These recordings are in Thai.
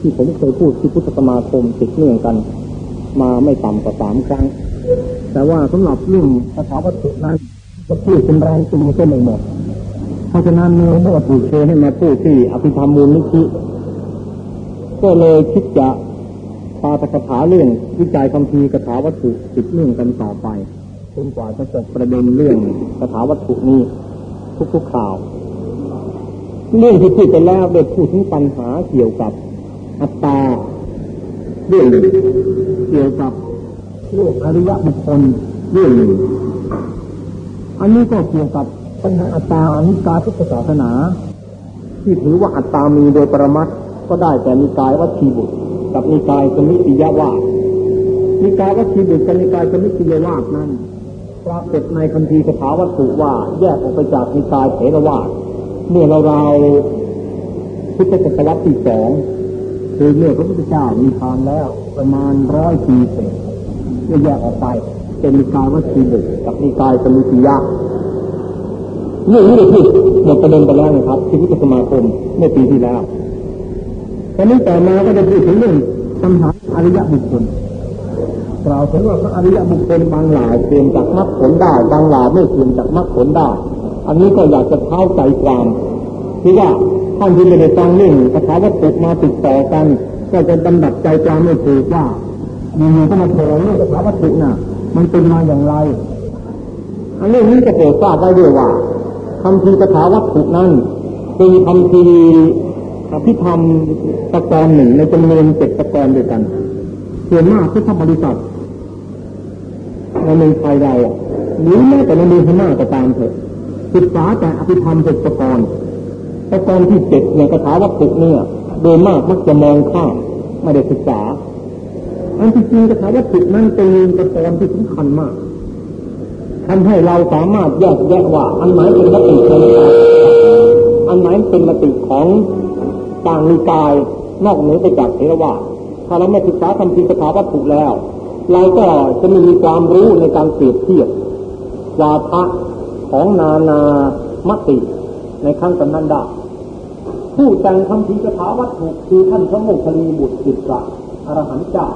ที่ผมเคยพูดที่พุทธสมาคมติดเนื่องกัน มาไม่ต่ำกว่าสามครั้ง แต่ว่าสำหรับเรื่องสถาวัตถุนั้นจะพูดเป็นแรงตีก็ไม่หมดเพราะฉะนั้นเมื่อเมื่อถูกเชิญให้มาพูดที่อภิธรรมมูลนิธิก็เลยคิดจะปาตกถาเรื่องวิจัยคำพีกถาวัตถุติดเนื่องกันต่อไปจนกว่าจะจบประเด็นเรื่องกถาวัตถุนี้ทุกๆข่าว เรื่องที่พูดไปแล้วได้พูดถึงปัญหาเกี่ยวกับ อัตตาเรื่องหนึ่งเกี่ยวกับโลกอริยบุคคลเรื่องหนึ่งอันนี้ก็เกี่ยวกับปัญหาอัตตาอนิกายพุทธศาสนา ที่ถือว่าอัตตามีโดยปรมัตก็ได้แต่มีกายวัชีบุตร กับมีกายสมิติยวาสมีกายวัชีบุตรกับมีกายสมิติยวาสนั้นปรากฏในคัมภีร์คาถาวัตถุว่าแยกออกไปจากมีกายเถรวาสเมื่อเราเราพุทธศตวรรษที่สอง คือเมื่อพระพุทธเจ้ามีทานแล้วประมาณร้อยปีเศษก็แยกออกไป เป็นมีกายวัชีบุตรกับมีกายสมิติยาเรื่องนี้เลยที่หมดประเด็นไปแล้วนะครับที่พุทธสมาคมเมื่อปีที่แล้วตอนนี้ต่อมาก็จะพูดถึงเรื่องปัญหาอริยบุคคลกล่าวถึงว่าพระอริยบุคคลบางหลายเปลี่ยนจากมรรคผลได้บางหลายไม่เปลี่ยนจากมรรคผลได้ อันนี้ก็อยากจะเท้าใจความที่ว่า ท่านที่ไม่ได้ฟังเรื่องคาถาวัตถุมาติดต่อกัน ก็จะดำดับใจความไม่ถูกว่าอยู่ๆก็มาโผล่เรื่องคาถาวัตถุน่ะ มันเป็นมาอย่างไรอันเรื่องนี้จะเกิดทราบได้ด้วยว่าคำพีคาถาวัตถุนั้นเป็นคำพีอภิธรรมตะกอนหนึ่งในจำนวนเจ็ดตะกอนด้วยกันส่วนมากพุทธบริษัทในเมืองไทยเราหรือแม้แต่ในเมืองพม่าก็ตามเถอะศึกษาแต่อภิธรรมเจ็ดตะกอน ตะกอนที่เจ็ดเนี่ยคาถาวัตถุเนี่ย โดยมากมักจะมองข้ามไม่ได้ศึกษา อันที่จริงคาถาวัตถุนั้นเป็นตะกอนที่สำคัญมากทำให้เราสามารถแยกแยะว่า อันไหนเป็นมติของอันไหนเป็นมติของต่างนิกาย นอกเหนือไปจากเทรวาถ้าเราไม่ศึกษาคำพิสถาวัตถุแล้ว เราก็จะไม่มีความรู้ในการเปรียบเทียบวาทะของนานา มติในขั้งตนั้นได้ ผู้แต่งคำพิสถาวัตถุคือท่านพระโมคคัลลีบุตรสิทธะอรหันต์เจ้า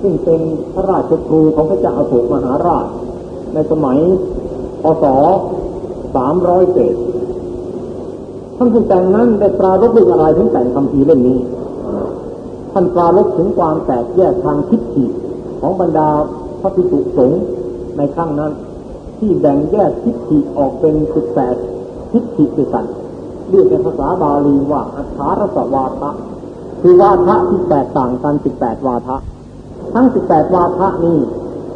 ซึ่งเป็นพระราชครูของพระเจ้าอโศกมหาราช ในสมัยพศสามร้อยเศษท่านผู้แต่งนั้นได้ปรารบด้วยอะไรถึงแต่งคำพีเล่มนี้ ท่านปรารบถึงความแตกแยกทางทิฏฐิของบรรดาพระภิกษุสงฆ์ในครั้งนั้น ที่แบ่งแยกทิฏฐิออกเป็นสิบแปดทิฏฐิด้วยกัน เรียกเป็นภาษาบาลีว่าอัฏฐารสวาทะคือวาทะที่แตกต่างกันสิบแปดวาทะ ทั้งสิบแปดวาทะนี้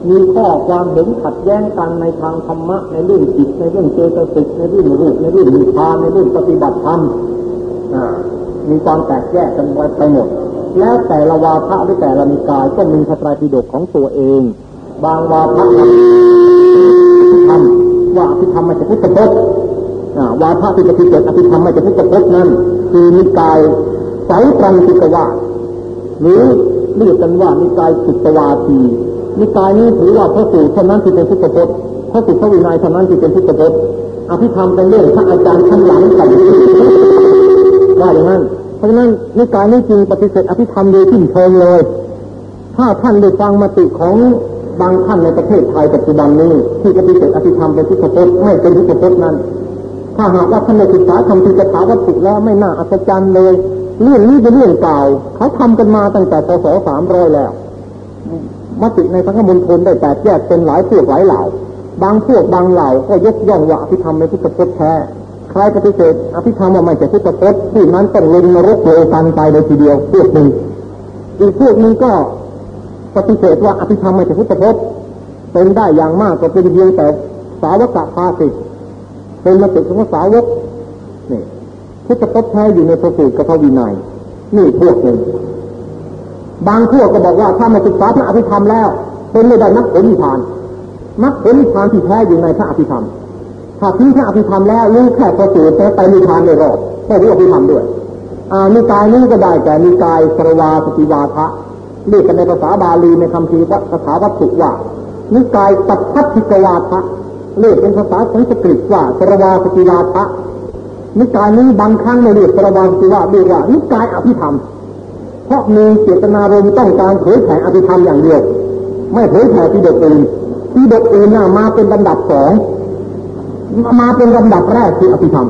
มีข้อความเห็นขัดแย้งกันในทางธรรมะในเรื่องจิตในเรื่องเจตสิกในเรื่องรูปในเรื่องมีพานในเรื่องปฏิบัติธรรมมีความแตกแยกกันไว้ไปหมด แล้วแต่ละวาทะหรือแต่ละนิกายก็มีพระไตรปิฎกของตัวเอง บางวาทะธรรมว่าอภิธรรมมาจากพุทธพจน์ วาทะที่จะพิจารณาอภิธรรมมาจากพุทธพจน์นั้นคือนิกายเสาตรังสิกวาหรือเรียกกันว่านิกายสุตวาทีนิกายนี้ถือว่าพระสูตรเท่านั้นที่เป็นพุทธพจน์พระสูตรพระวินัยเท่านั้นที่เป็นพุทธพจน์อภิธรรมเป็นเรื่องพระอาจารย์ชั้นหลังกันว่าอย่างนั้นเพราะฉะนั้นนิกายนี้จริงปฏิเสธอภิธรรมโดยทิ้งเชิงเลย ถ้าท่านได้ฟังมติของบางท่านในประเทศไทยปัจจุบันนี้ที่ปฏิเสธอภิธรรมเป็นพุทธพจน์ไม่เป็นพุทธพจน์นั้น ถ้าหากว่าท่านได้ศึกษาคำพิจารณาวัตถุแล้วไม่น่าอัศจรรย์เลยเรื่องนี้เป็นเรื่องเก่าเขาทำกันมาตั้งแต่พศสามร้อยแล้วมติในสังฆมณฑลได้แตกแยกเป็นหลายพวกหลายเหล่า บางพวกบางเหล่าก็ยกย่องว่าอภิธรรมในพุทธพจน์แท้ใครปฏิเสธอภิธรรมว่าไม่ใช่พุทธพจน์ที่นั้นต้องลงนรกโลตันไปเลยทีเดียวพวกหนึ่งอีกพวกหนึ่งก็ปฏิเสธว่าอภิธรรมไม่ใช่พุทธพจน์เป็นได้อย่างมากก็เป็นเพียงแต่สาวกภาสิต เป็นมติของสาวกนี่พุทธพจน์แท้อยู่ในพระสูตรกับพระวินัย นี่พวกหนึ่งบางพวกก็บอกว่าถ้ามาศึกษาพระอภิธรรมแล้ว เป็นไม่ได้นักผลนิพพานนักผลนิพพานที่แท้อยู่ในพระอภิธรรม ถ้าทิ้งพระอภิธรรมแล้วรู้แค่ประสูติแต่ไปนิพพานไม่รอดก็รู้อภิธรรมด้วยอ่านิกายนี้ก็ได้แต่นิกายสรวาสติวาทะเรียกกันในภาษาบาลีในคำพีวัคาถาวัตถุว่านิกายตัพัทธิกวาทะ เรียกเป็นภาษาสันสกฤตว่าสรวาสติวาทะนิกายนี้บางครั้งเรียกสรวาสติวาเรียกว่านิกายอภิธรรม เพราะมีเจตนารมณ์ต้องการเผยแผ่อภิธรรมอย่างเดียว ไม่เผยแผ่ที่เด็กอื่นที่เด็กอื่นน่ะมาเป็นลำดับสองมาเป็นลำดับแรกคืออภิธรรม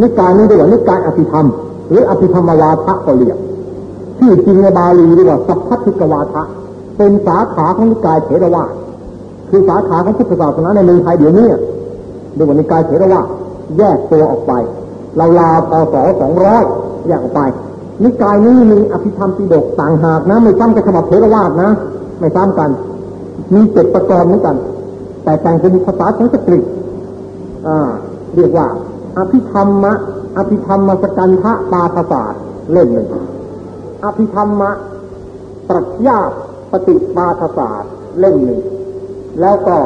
นิกายนี้เรียกว่านิกายอภิธรรม หรืออภิธรรมวาทะก็เรียกที่จริงในบาลีเรียกว่าสัพพัทธิกวาทะเป็นสาขาของนิกายเถรวาท คือสาขาของพุทธศาสนาในเมืองไทยเดี๋ยวนี้เรียกว่านิกายเถรวาทแยกตัวออกไปเราลาพศสองร้อยแยกออกไป นิกายนี้มีอภิธรรมปิฎกต่างหากนะ ไม่ซ้ำกับฉบับเทรวาสนะ ไม่ซ้ำกัน มีเจ็ดประกอบเหมือนกัน แต่แต่งเป็นภาษาสันสกฤตอ่าเรียกว่า อภิธรรมะอภิธรรมสกันทะปาทศาสตร์เล่มหนึ่งอภิธรรมะปรัชญาปฏิปาทศาสตร์เล่มหนึ่ง แล้วก็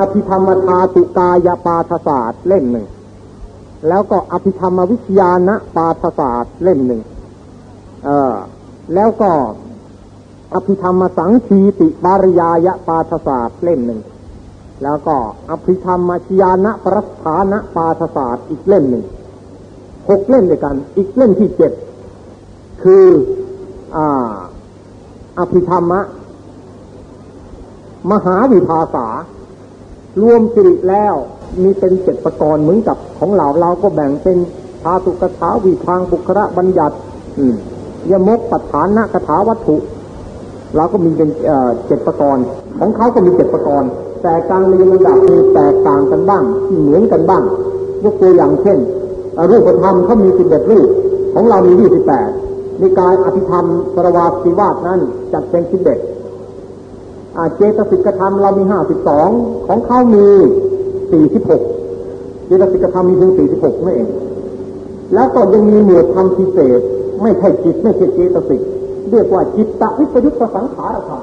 อภิธรรมทาตุกายปาทศาสตร์เล่มหนึ่ง แล้วก็อภิธรรมวิทยานะปาทศาสตร์เล่มหนึ่งเออแล้วก็อภิธรรมสังคีติปาริยายปาทศาสตร์เล่มหนึ่ง แล้วก็อภิธรรมชยานะปรัสฐานะปาทศาสตร์อีกเล่มหนึ่งหกเล่มด้วยกัน อีกเล่มที่เจ็ดคืออ่าอภิธรรมะ มหาวิภาษารวมสิริแล้วมีเป็นเจ็ดประกรณ์เหมือนกับของเราเราก็แบ่งเป็นพาตุกถาวิพังบุคระบัญญัติยมกปัฏฐานะคาถาวัตถุ เราก็มีเป็นเจ็ดประกรณ์ของเขาก็มีเจ็ดประกรณ์แต่การเรียนระดับมีแตกต่างกันบ้าง เหมือนกันบ้าง ยกตัวอย่างเช่น รูปธรรมเขามีสิบเอ็ดรูป ของเรามียี่สิบแปดในกายอภิธรรมสรวาสิวาสนั้นจัดเป็นสิบเอ็ด เจตสิกธรรมเรามีห้าสิบสองของเขามีสี่สิบหกเจตสิกธรรมมีเพียงสี่สิบหกนั่นเอง แล้วก็ยังมีหมวดธรรมพิเศษ ไม่ใช่จิตไม่ใช่เจตสิกเรียกว่าจิตตวิปยุตสังขารธรรม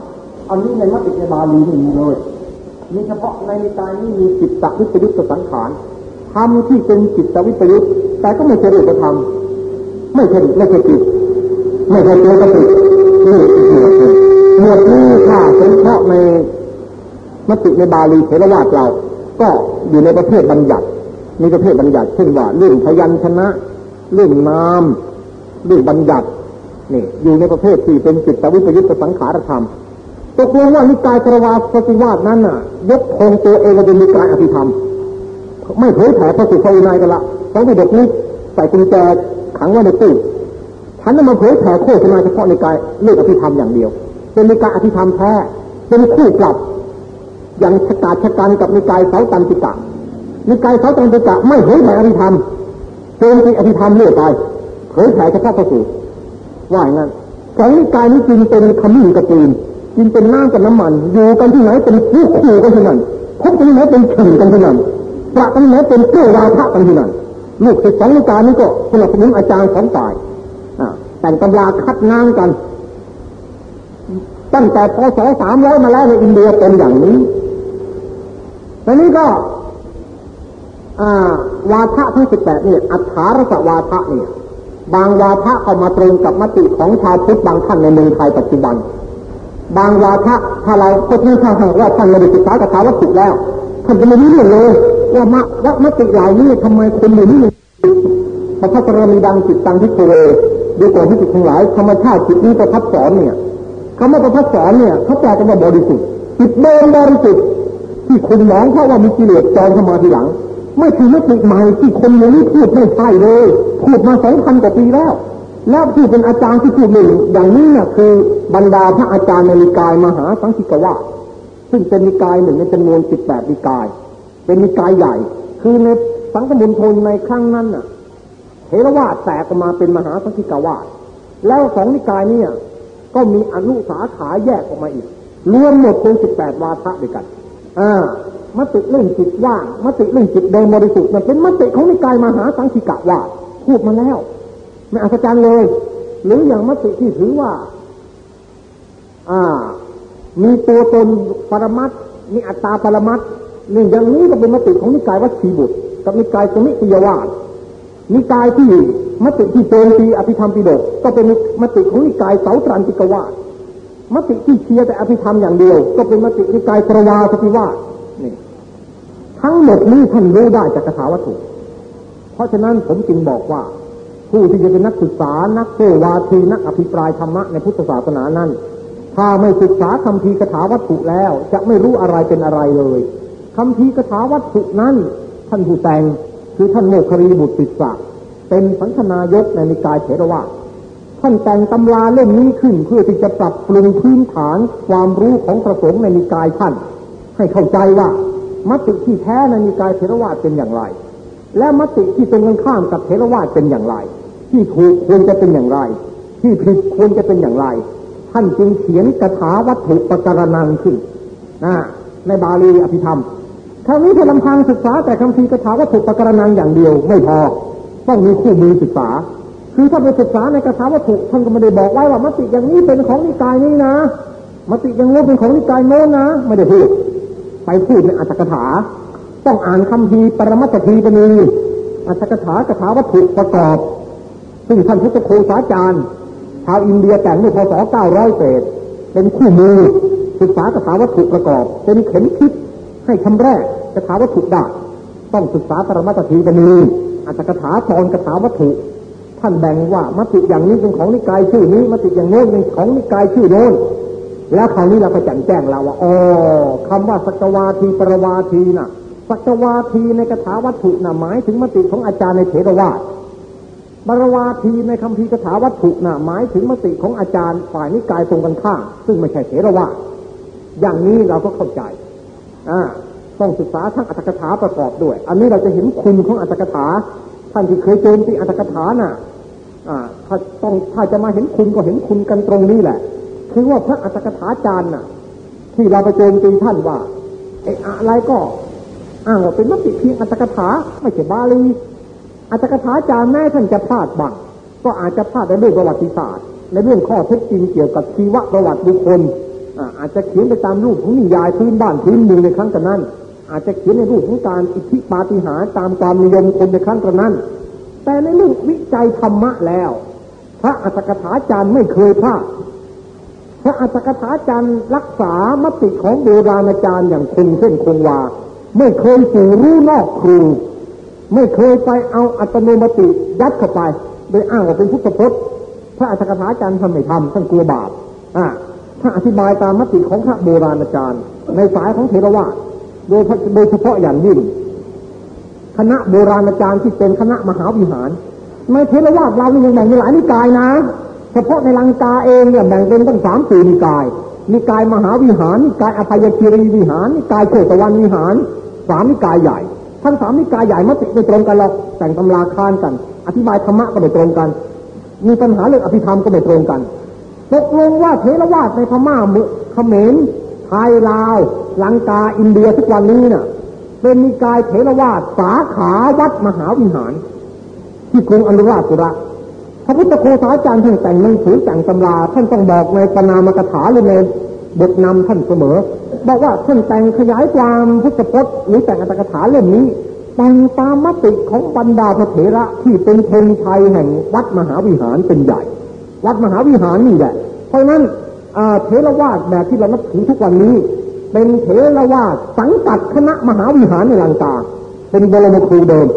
อันนี้ในมัตติในบาลีม่มีเลยมีเฉพาะในนิกายนี้มีจิตตวิปยุตสังขารธรรมที่เป็นจิตตวิปยุตแต่ก็ไม่ใช่รูปธรรมไม่ใช่ไม่ใช่จิตไม่ใช่เจตสิกนี่หมวดนี้ ถ้าเป็นเพราะในมติในบาลีเทรวาสเรา ก็อยู่ในประเภทบัญญัติ มีประเภทบัญญัติเช่นว่าเรื่องพยัญชนะ เรื่องนามเรื่องบัญญัตินี่อยู่ในประเภทที่เป็นจิตวิปยุตสังขารธรรมตกลงว่านิกายครวาสติวาสนั้นน่ะ ยกคงตัวเองเป็นนิกายอภิธรรม ไม่เผยแผ่พระสุภวินัยกันละสองวิดกนี้ใส่กุญแจขังไว้ในตู้ฉันนั้นมาเผยแผ่โฆษณาเฉพาะในกายเรื่องอภิธรรมอย่างเดียว เป็นนิกายอภิธรรมแท้เป็นคู่ปรับ อย่างชะกาชะกันกับนิกายเสาตันติกะนิกายเสาตันติกะไม่เผยแผ่อภิธรรมเจนที่อภิธรรมเลื่อยไปเผยแผ่เฉพาะพระสูตรว่าอย่างนั้นสองนิกายนี้กินเป็นขมิ้นกระปืนกินเป็นน้ำกับน้ำมัน อยู่กันที่ไหนเป็นคู่คู่กันที่นั่นพบกันที่ไหนเป็นเข่กันที่นั่นประกันที่ไหนเป็นเกล้าวาทะกันที่นั่นลูกศิษย์สองนิกายนี้ก็สนับสนุนอาจารย์สองฝ่ายแต่งตำราคัดน้ำกัน ตั้งแต่พศสามร้อยมาแล้วในอินเดียเป็นอย่างนี้ตอนนี้ก็วาทะทั้งสิบแปดเนี่ยอัฏฐารสวาทะเนี่ย บางวาทะเข้ามาตรงกับมติของชาวพุทธบางท่านในเมืองไทยปัจจุบัน บางวาทะถ้าเราก็ที่ถ้าหากว่าท่านไม่ได้ศึกษากถาวัตถุแล้วท่านจะไม่รู้เรื่องเลยว่ามะว่ามติเหล่านี้ทำไมคนหนึ่งนี่พระพัทรมีดังจิตตังที่โคเวดูก่อนที่จิตทั้งหลายธรรมชาติจิตนี้ประพัดสอนเนี่ย คำว่าประพัดสอนเนี่ยเขาแปลกันว่าบริสุทธิ์จิตเดิมบริสุทธิ์ที่คุณมองเพราะว่ามีกิเลสจองเข้ามาทีหลัง ไม่ถือว่าติใหม่ที่คนย่างนี้พูดไม่ใช่เลยพูดมาสองพันกว่าปีแล้ว แล้วที่เป็นอาจารย์ที่พูดหนึ่งอย่างนี้น่ะคือบรรดาพระอาจารย์ในนิกายมหาสังคิกวะซึ่งเป็นนิกายหนึ่งในจำนวนสิบแปดนิกาย เป็นนิกายใหญ่ คือในสังคมณฑลในครั้งนั้นน่ะเทรวาสแตกออกมาเป็นมหาสังคิกวาสแล้วสองนิกายนี้ ก็มีอนุสาขาแยกออกมาอีก รวมหมดเป็นสิบแปดวาทะด้วยกันอ่ามติเรื่องจิตว่างมติเรื่องจิตเดิมบริสุทธิ์มันเป็นมติของนิกายมหาสังคิกะว่าพูดมาแล้วไม่อัศจรรย์เลย หรืออย่างมติที่ถือว่า อ่า มีตัวตนปรมัตมีอัตตาปรมัตนี่อย่างนี้ก็เป็นมติของนิกายวัชีบุตร กับนิกายสมิติยวาสนิกายที่ มติที่โจมตีอภิธรรมปิฎกก็เป็นมติของนิกายเสาตรันติกวาสมติที่เชียร์แต่อภิธรรมอย่างเดียว ก็เป็นมตินิกายปรวาสติวาสนี่ทั้งหมดนี้ท่านรู้ได้จากคาถาวัตถุ เพราะฉะนั้นผมจึงบอกว่า ผู้ที่จะเป็นนักศึกษานักโวาทีนักอภิปรายธรรมะในพุทธศาสนานั้น ถ้าไม่ศึกษาคำพีกถาวัตถุแล้ว จะไม่รู้อะไรเป็นอะไรเลยคำพีกถาวัตถุนั้น ท่านผู้แต่งคือท่านโมคครีบุตรศิษะ เป็นสังฆนายกในนิกายเถรวาทท่านแต่งตำราเล่มนี้ขึ้นเพื่อที่จะปรับปรุงพื้นฐานความรู้ของพระสงฆ์ในนิกายท่าน ให้เข้าใจว่ามติที่แท้ในนิกายเถรวาทเป็นอย่างไร และมติที่ตรงกันข้ามกับเถรวาทเป็นอย่างไร ที่ถูกควรจะเป็นอย่างไร ที่ผิดควรจะเป็นอย่างไร ท่านจึงเขียนกถาวัตถุปการนังขึ้นนะในบาลีอภิธรรมคราวนี้ถ้าลำพังศึกษาแต่คำพีกถาวัตถุปการนังอย่างเดียวไม่พอ ต้องมีคู่มือศึกษา คือถ้าไปศึกษาในกระถาวัตถุท่านก็ไม่ได้บอกไว้ว่ามติอย่างนี้เป็นของนิกายนี้นะมติอย่างโนี้เป็นของนิกายโน้นนะ ไม่ได้พูด ไปพูดในอัตถกถา ต้องอ่านคำพีปรมัตถีปณีอัตถกถากถาวัตถุประกอบ ซึ่งท่านพุทธโคสาจารย์ชาวอินเดียแต่งในพศ 900 เศษ เป็นคู่มือศึกษากถาวัตถุประกอบ เป็นเข็มทิศให้คำแรกกถาวัตถุได้ต้องศึกษาปรมัตถีปณี อัตถกถาตอนกถาวัตถุ ท่านแบ่งว่ามติอย่างนี้เป็นของนิกายชื่อนี้มติอย่างโน้นเป็นของนิกายชื่อโน้นแล้วคราวนี้เราก็แจ้งแจ้งเราว่าอ๋อคำว่าสักวาทีปรวาทีน่ะสักวาทีในกถาวัตถุน่ะหมายถึงมติของอาจารย์ในเถรวาทปรวาทีในคำพีกถาวัตถุน่ะหมายถึงมติของอาจารย์ฝ่ายนิกายตรงกันข้ามซึ่งไม่ใช่เถรวาทอย่างนี้เราก็เข้าใจอ่า ต้องศึกษาทั้งอัตถกถาประกอบด้วย อันนี้เราจะเห็นคุณของอัตถกถา ท่านที่เคยโจมตีอัตถกถาน่ะถ้าต้องถ้าจะมาเห็นคุณก็เห็นคุณกันตรงนี้แหละ คือว่าพระอัตถกถาจารย์น่ะ ที่เราไปโจมตีท่านว่าไอ้อะไรก็อ้างว่าเป็นมติเพียงอัตถกถาไม่ใช่บาลีอัตถกถาจารย์แม้ท่านจะพลาดบ้างก็อาจจะพลาดในเรื่องประวัติศาสตร์ ในเรื่องข้อเท็จจริงเกี่ยวกับชีวประวัติบุคคลอาจจะเขียนไปตามรูปของนิยายพื้นบ้านพื้นเมืองในครั้งนั้น อาจจะเขียนในรูปของการอิทธิปาฏิหาริย์ตามความนิยมคนในครั้งนั้น แต่ในเรื่องวิจัยธรรมะแล้ว พระอัตถกถาจารย์ไม่เคยพลาดพระอัตถกถาจารย์รักษามติของโบราณอาจารย์อย่างคงเส้นคงวา ไม่เคยสู่รู้นอกครู ไม่เคยไปเอาอัตโนมติยัดเข้าไป โดยอ้างว่าเป็นพุทธพจน์พระอัตถกถาจารย์ทำไม่ทำท่านกลัวบาปอ่าถ้าอธิบายตามมติของพระโบราณอาจารย์ ในสายของเทรวาส โดยโดยเฉพาะอย่างยิ่ง คณะโบราณอาจารย์ที่เป็นคณะมหาวิหารในเทรวาสเรานี่ยังแบ่งเป็นหลายนิกายนะ เฉพาะในลังกาเองเนี่ยแบ่งเป็นตั้งสามสี่นิกาย นิกายมหาวิหาร นิกายอภัยคีรีวิหาร นิกายโชตวันวิหาร สามนิกายใหญ่ ทั้งสามนิกายใหญ่มติไม่ตรงกันหรอกแต่งตำราคานกัน อธิบายธรรมะก็ไม่ตรงกัน มีปัญหาเรื่องอภิธรรมก็ไม่ตรงกัน ตกลงว่าเทรวาสในพม่าเขมร ไทยลาวลังกาอินเดียทุกวันนี้น่ะ เป็นนิกายเถรวาทสาขาวัดมหาวิหาร ที่กรุงอนุราชุระพระพุทธโคสาจารย์ท่านแต่งหนังสือแต่งตำราท่านต้องบอกในปนามกถาหรือในบทนำท่านเสมอ บอกว่าท่านแต่งขยายความพุทธพจน์หรือแต่งอัตถกถาเล่มนี้แต่งตามมติของบรรดาพระเถระที่เป็นธงชัยแห่งวัดมหาวิหารเป็นใหญ่ วัดมหาวิหารนี่แหละเพราะนั้น เทรวาสแบบที่เรานับถือทุกวันนี้ เป็นเทรวาสสังกัดคณะมหาวิหารในลังกา เป็นบรมครูเดิม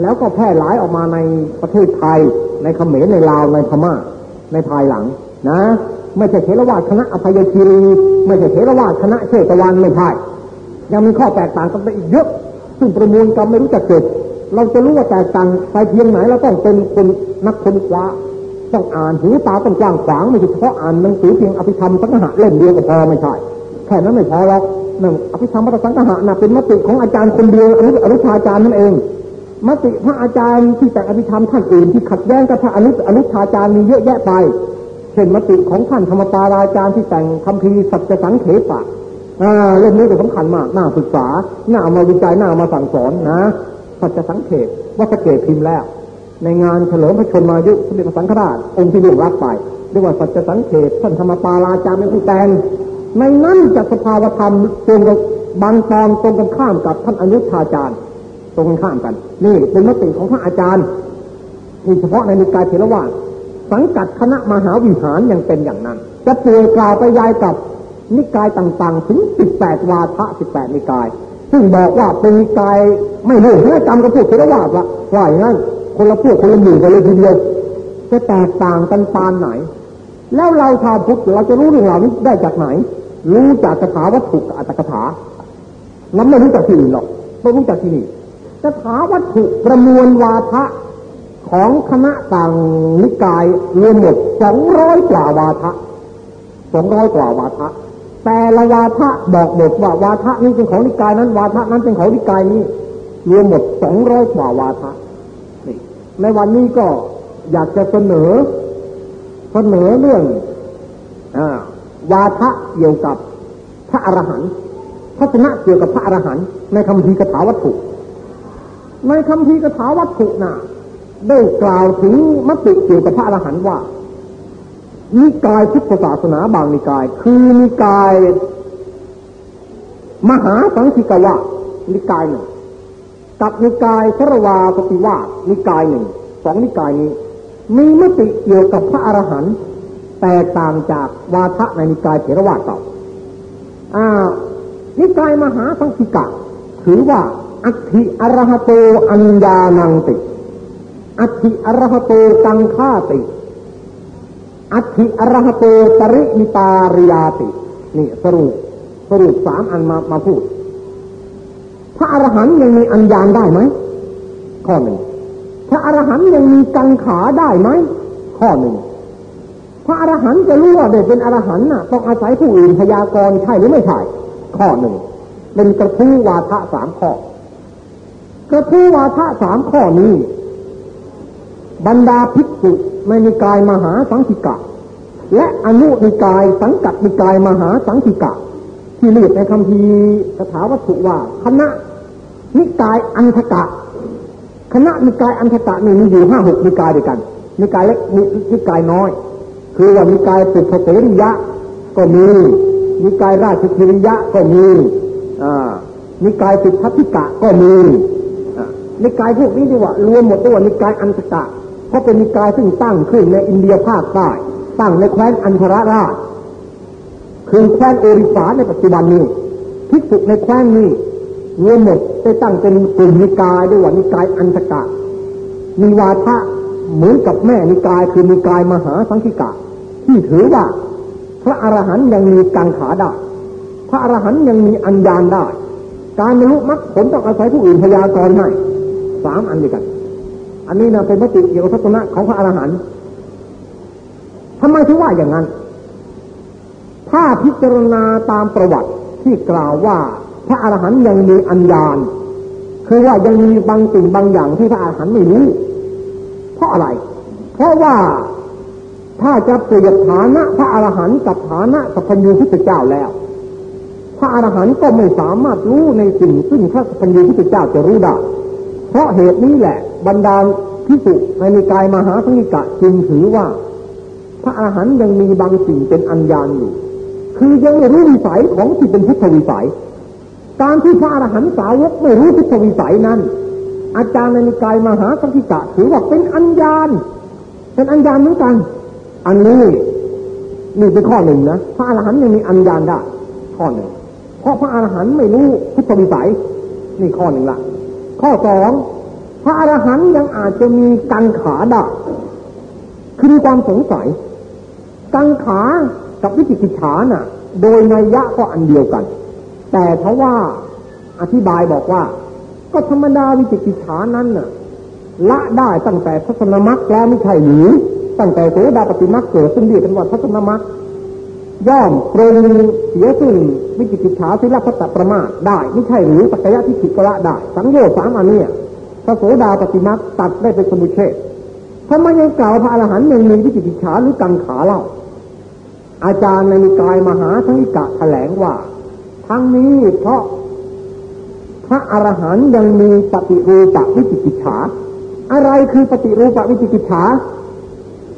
แล้วก็แพร่หลายออกมาในประเทศไทย ในเขมรในลาวในพม่า ในภายหลังนะ ไม่ใช่เทรวาสคณะอภัยคีรีไม่ใช่เทรวาสคณะเชตวันไม่ใช่ยังมีข้อแตกต่างกันไปอีกเยอะซึ่งประมวลกันไม่รู้จักเกิดเราจะรู้ว่าแตกต่างไปเพียงไหนเราต้องเป็นคนนักคนคว้า ต้องอ่านหูตาต้องกว้างขวางไม่ใช่เฉพาะอ่านหนังสือเพียงอภิธรรมสังหะเล่มเดียวก็พอไม่ใช่แค่นั้นไม่พอหรอกนั่นอภิธรรมมัตสังหะน่ะเป็นมติของอาจารย์คนเดียวอนุอนุชาจารย์นั่นเอง มติพระอาจารย์ที่แต่งอภิธรรมท่านอื่นที่ขัดแย้งกับพระอนุอนุชาจารย์มีเยอะแยะไปเช่นมติของท่านธรรมปาราจารย์ที่แต่งคำพีสัจสังเขปะเรื่องนี้ก็สำคัญมากน่าศึกษาน่ามาวิจัยน่าเอามาสั่งสอนนะสัจสังเขปว่าสเกตพิมพ์แล้ว ในงานเฉลิมพระชนมายุสมเด็จพระสังฆราชองค์ที่ล่วงรับไปเรียกว่าสัจสังเขตท่านธรรมปาราจารย์เป็นผู้แต่งในนั้นจะสภาวธรรมตรงกับบางตอนตรงกันข้ามกับท่านอนุชาจารย์ ตรงกันข้ามกัน นี่เป็นมติของพระอาจารย์ที่เฉพาะในนิกายเทรวาสสังกัดคณะมหาวิหารยังเป็นอย่างนั้น จะเปลี่ยนกล่าวไปยายกับนิกายต่างๆ ถึงสิบแปดวาทะสิบแปดนิกาย ซึ่งบอกว่าเป็นนิกายไม่รู้เพื่อจำกับพวกเทรวาสละว่าอย่างนั้น คนละพวกคนละหมู่กันเลยทีเดียวจะแตกต่างกันปานไหน แล้วเราชาวพุทธเราจะรู้เรื่องเหล่านี้ได้จากไหน รู้จากคาถาวัตถุกับอัตถกถาเราไม่รู้จากที่อื่นหรอกไม่รู้จากที่นี่คาถาวัตถุประมวลวาทะของคณะต่างนิกายรวมหมดสองร้อยกว่าวาทะสองร้อยกว่าวาทะ แต่ละวาทะบอกหมดว่าวาทะนี้เป็นของนิกายนั้น วาทะนั้นเป็นของนิกายนี้รวมหมดสองร้อยกว่าวาทะ ในวันนี้ก็อยากจะเสนอ เสนอเรื่องอวาทะเกี่ยวกับพระอรหันต์ทัศนะเกี่ยวกับพระอรหันต์ในคำพีกถาวัตถุ ในคำพีกถาวัตถุน่ะ ได้กล่าวถึงมติเกี่ยวกับพระอรหันต์ว่านิกายพุทธศาสนาบางนิกาย คือนิกาย มหาสังคิกวะนิกายหนึ่ง กับนิกายสรวาสติวาสนิกายหนึ่งสองนิกายนี้ มีมติเกี่ยวกับพระอรหันต์แตกต่างจากวาทะในนิกายเถรวาทเก่าอ่านิกายมหาสังคิกะ ถือว่า อัติอรหโตอัญญานังติ อัติอรหโตกังฆาติ อัติอรหโตปริมิตาริยาติ นี่สรุปสรุปสามอันมามาพูด พระอรหันต์ยังมีอัญญาณได้ไหมข้อหนึ่งพระอรหันต์ยังมีกังขาได้ไหมข้อหนึ่งพระอรหันต์จะรู้ว่าได้เป็นอรหันต์น่ะ ต้องอาศัยผู้อื่นพยากรณ์ใช่หรือไม่ใช่ข้อหนึ่งเป็นกระทู้วาทะสามข้อกระทู้วาทะสามข้อนี้ บรรดาภิกษุในนิกายมหาสังคิกะ และอนุนิกายสังกัดนิกายมหาสังคิกะ ที่เรียกในคำพีคาถาวัตถุว่าคณะ นิกายอันทกะ คณะนิกายอันทกะนี่มีอยู่ห้าหกนิกายด้วยกัน นิกายเล็กนิกายน้อย คือว่านิกายปุถเสริยะก็มีนิกายราชคิริยะก็มีนิกายสิทธิกะก็มีนิกายพวกนี้ดีว่ารวมหมดตัวนิกายอันตกะเพราะเป็นนิกายซึ่งตั้งขึ้นในอินเดียภาคใต้ตั้งในแคว้นอันธรราชคือแคว้นโอริสาในปัจจุบันนี้พิสุในแคว้นนี้ รวมหมดได้ตั้งเป็นกลุ่มนิกายด้วยว่านิกายอันตกะ มีวาทะเหมือนกับแม่นิกายคือนิกายมหาสังคิกะ ที่ถือว่า พระอรหันต์ยังมีกังขาได้พระอรหันต์ยังมีอัญญาณได้ การบรรลุมรรคผลต้องอาศัยผู้อื่นพยากรณ์ให้สามอันด้วยกัน อันนี้นะเป็นมติเกี่ยวกับทัศนะของพระอรหันต์ทำไมถึงว่าอย่างนั้น ถ้าพิจารณาตามประวัติที่กล่าวว่า พระอรหันต์ยังมีอัญญาณคือว่ายังมีบางสิ่งบางอย่างที่พระอรหันต์ไม่รู้ เพราะอะไร เพราะว่าถ้าจะเปรียบฐานะพระอรหันต์กับฐานะสัพพัญญูพุทธเจ้าแล้ว พระอรหันต์ก็ไม่สามารถรู้ในสิ่งซึ่งพระสัพพัญญูพุทธเจ้าจะรู้ได้ เพราะเหตุนี้แหละบรรดาพิสุในนิกายมหาสังกิกะจึงถือว่า พระอรหันต์ยังมีบางสิ่งเป็นอัญญาณอยู่ คือยังไม่รู้วิสัยของที่เป็นพุทธวิสัย การที่พระอรหันต์สาวกไม่รู้พุทธวิสัยนั้น อาจารย์ในนิกายมหาสังกิกะถือว่าเป็นอัญญาณเป็นอัญญาณเหมือนกัน อันนี้นี่เป็นข้อหนึ่งนะพระอรหันต์ยังมีอัญญาณได้ข้อหนึ่งเพราะพระอรหันต์ไม่รู้พุทธวิสัย นี่ข้อหนึ่งละข้อสองพระอรหันต์ยังอาจจะมีกังขาได้คือมีความสงสัย กังขากับวิจิกิจฉาน่ะ โดยนัยยะก็อันเดียวกัน แต่เพราะว่าอธิบายบอกว่า ก็ธรรมดาวิจิกิจฉานั้นน่ะ ละได้ตั้งแต่ทัศนมรรคแล้วไม่ใช่หรือตั้งแต่โสดาปฏิมาเกิดซึ่งเรียกกันว่าทัศนมรรคย่อมปรงเสียซึ่งวิจิกิจฉาศิลพัตประมาทได้ไม่ใช่หรือปัจจัยที่ผิดก็ละได้ สังโยชน์สามอันเนี้พระโสดาปฏิมาตัดได้เป็นสมุเชษทำไมยังกล่าวพระอรหันต์ยังมีวิจิกิจฉาหรือกังขาเล่าอาจารย์ในนิกายมหาทั้งกะแถลงว่า ทั้งนี้เพราะพระอรหันต์ยังมีปฏิรูปวิจิกิจฉา อะไรคือปฏิรูปวิจิกิจฉา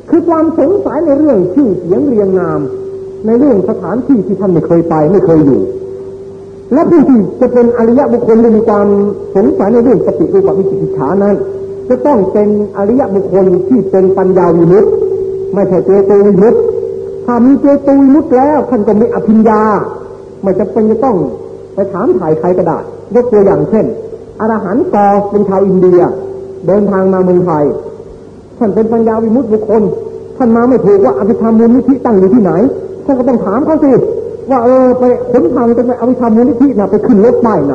คือความสงสัยในเรื่องชื่อเสียงเรียงนาม ในเรื่องสถานที่ที่ท่านไม่เคยไปไม่เคยอยู่ และผู้ที่จะเป็นอริยะบุคคลที่มีความสงสัยในเรื่องสติรูปวิจิกิจฉานั้น จะต้องเป็นอริยะบุคคลที่เป็นปัญญาวิมุตติไม่ใช่เจโตวิมุตติถ้ามีเจโตวิมุตติแล้วท่านก็มีอภิญญา ไม่จะเป็นจะต้องไปถามถ่ายใครก็ได้ยกตัวอย่างเช่นอรหันต์กอเป็นชาวอินเดีย เดินทางมาเมืองไทยท่านเป็นปัญญาวิมุตติบุคคลท่านมาไม่ถูกว่าอภิธรรมมูลนิธิตั้งอยู่ที่ไหนท่านก็ต้องถามเขาสิว่าเออไปขนทางจะไปอภิธรรมมูลนิธิน่ะไปขึ้นรถป้ายไหน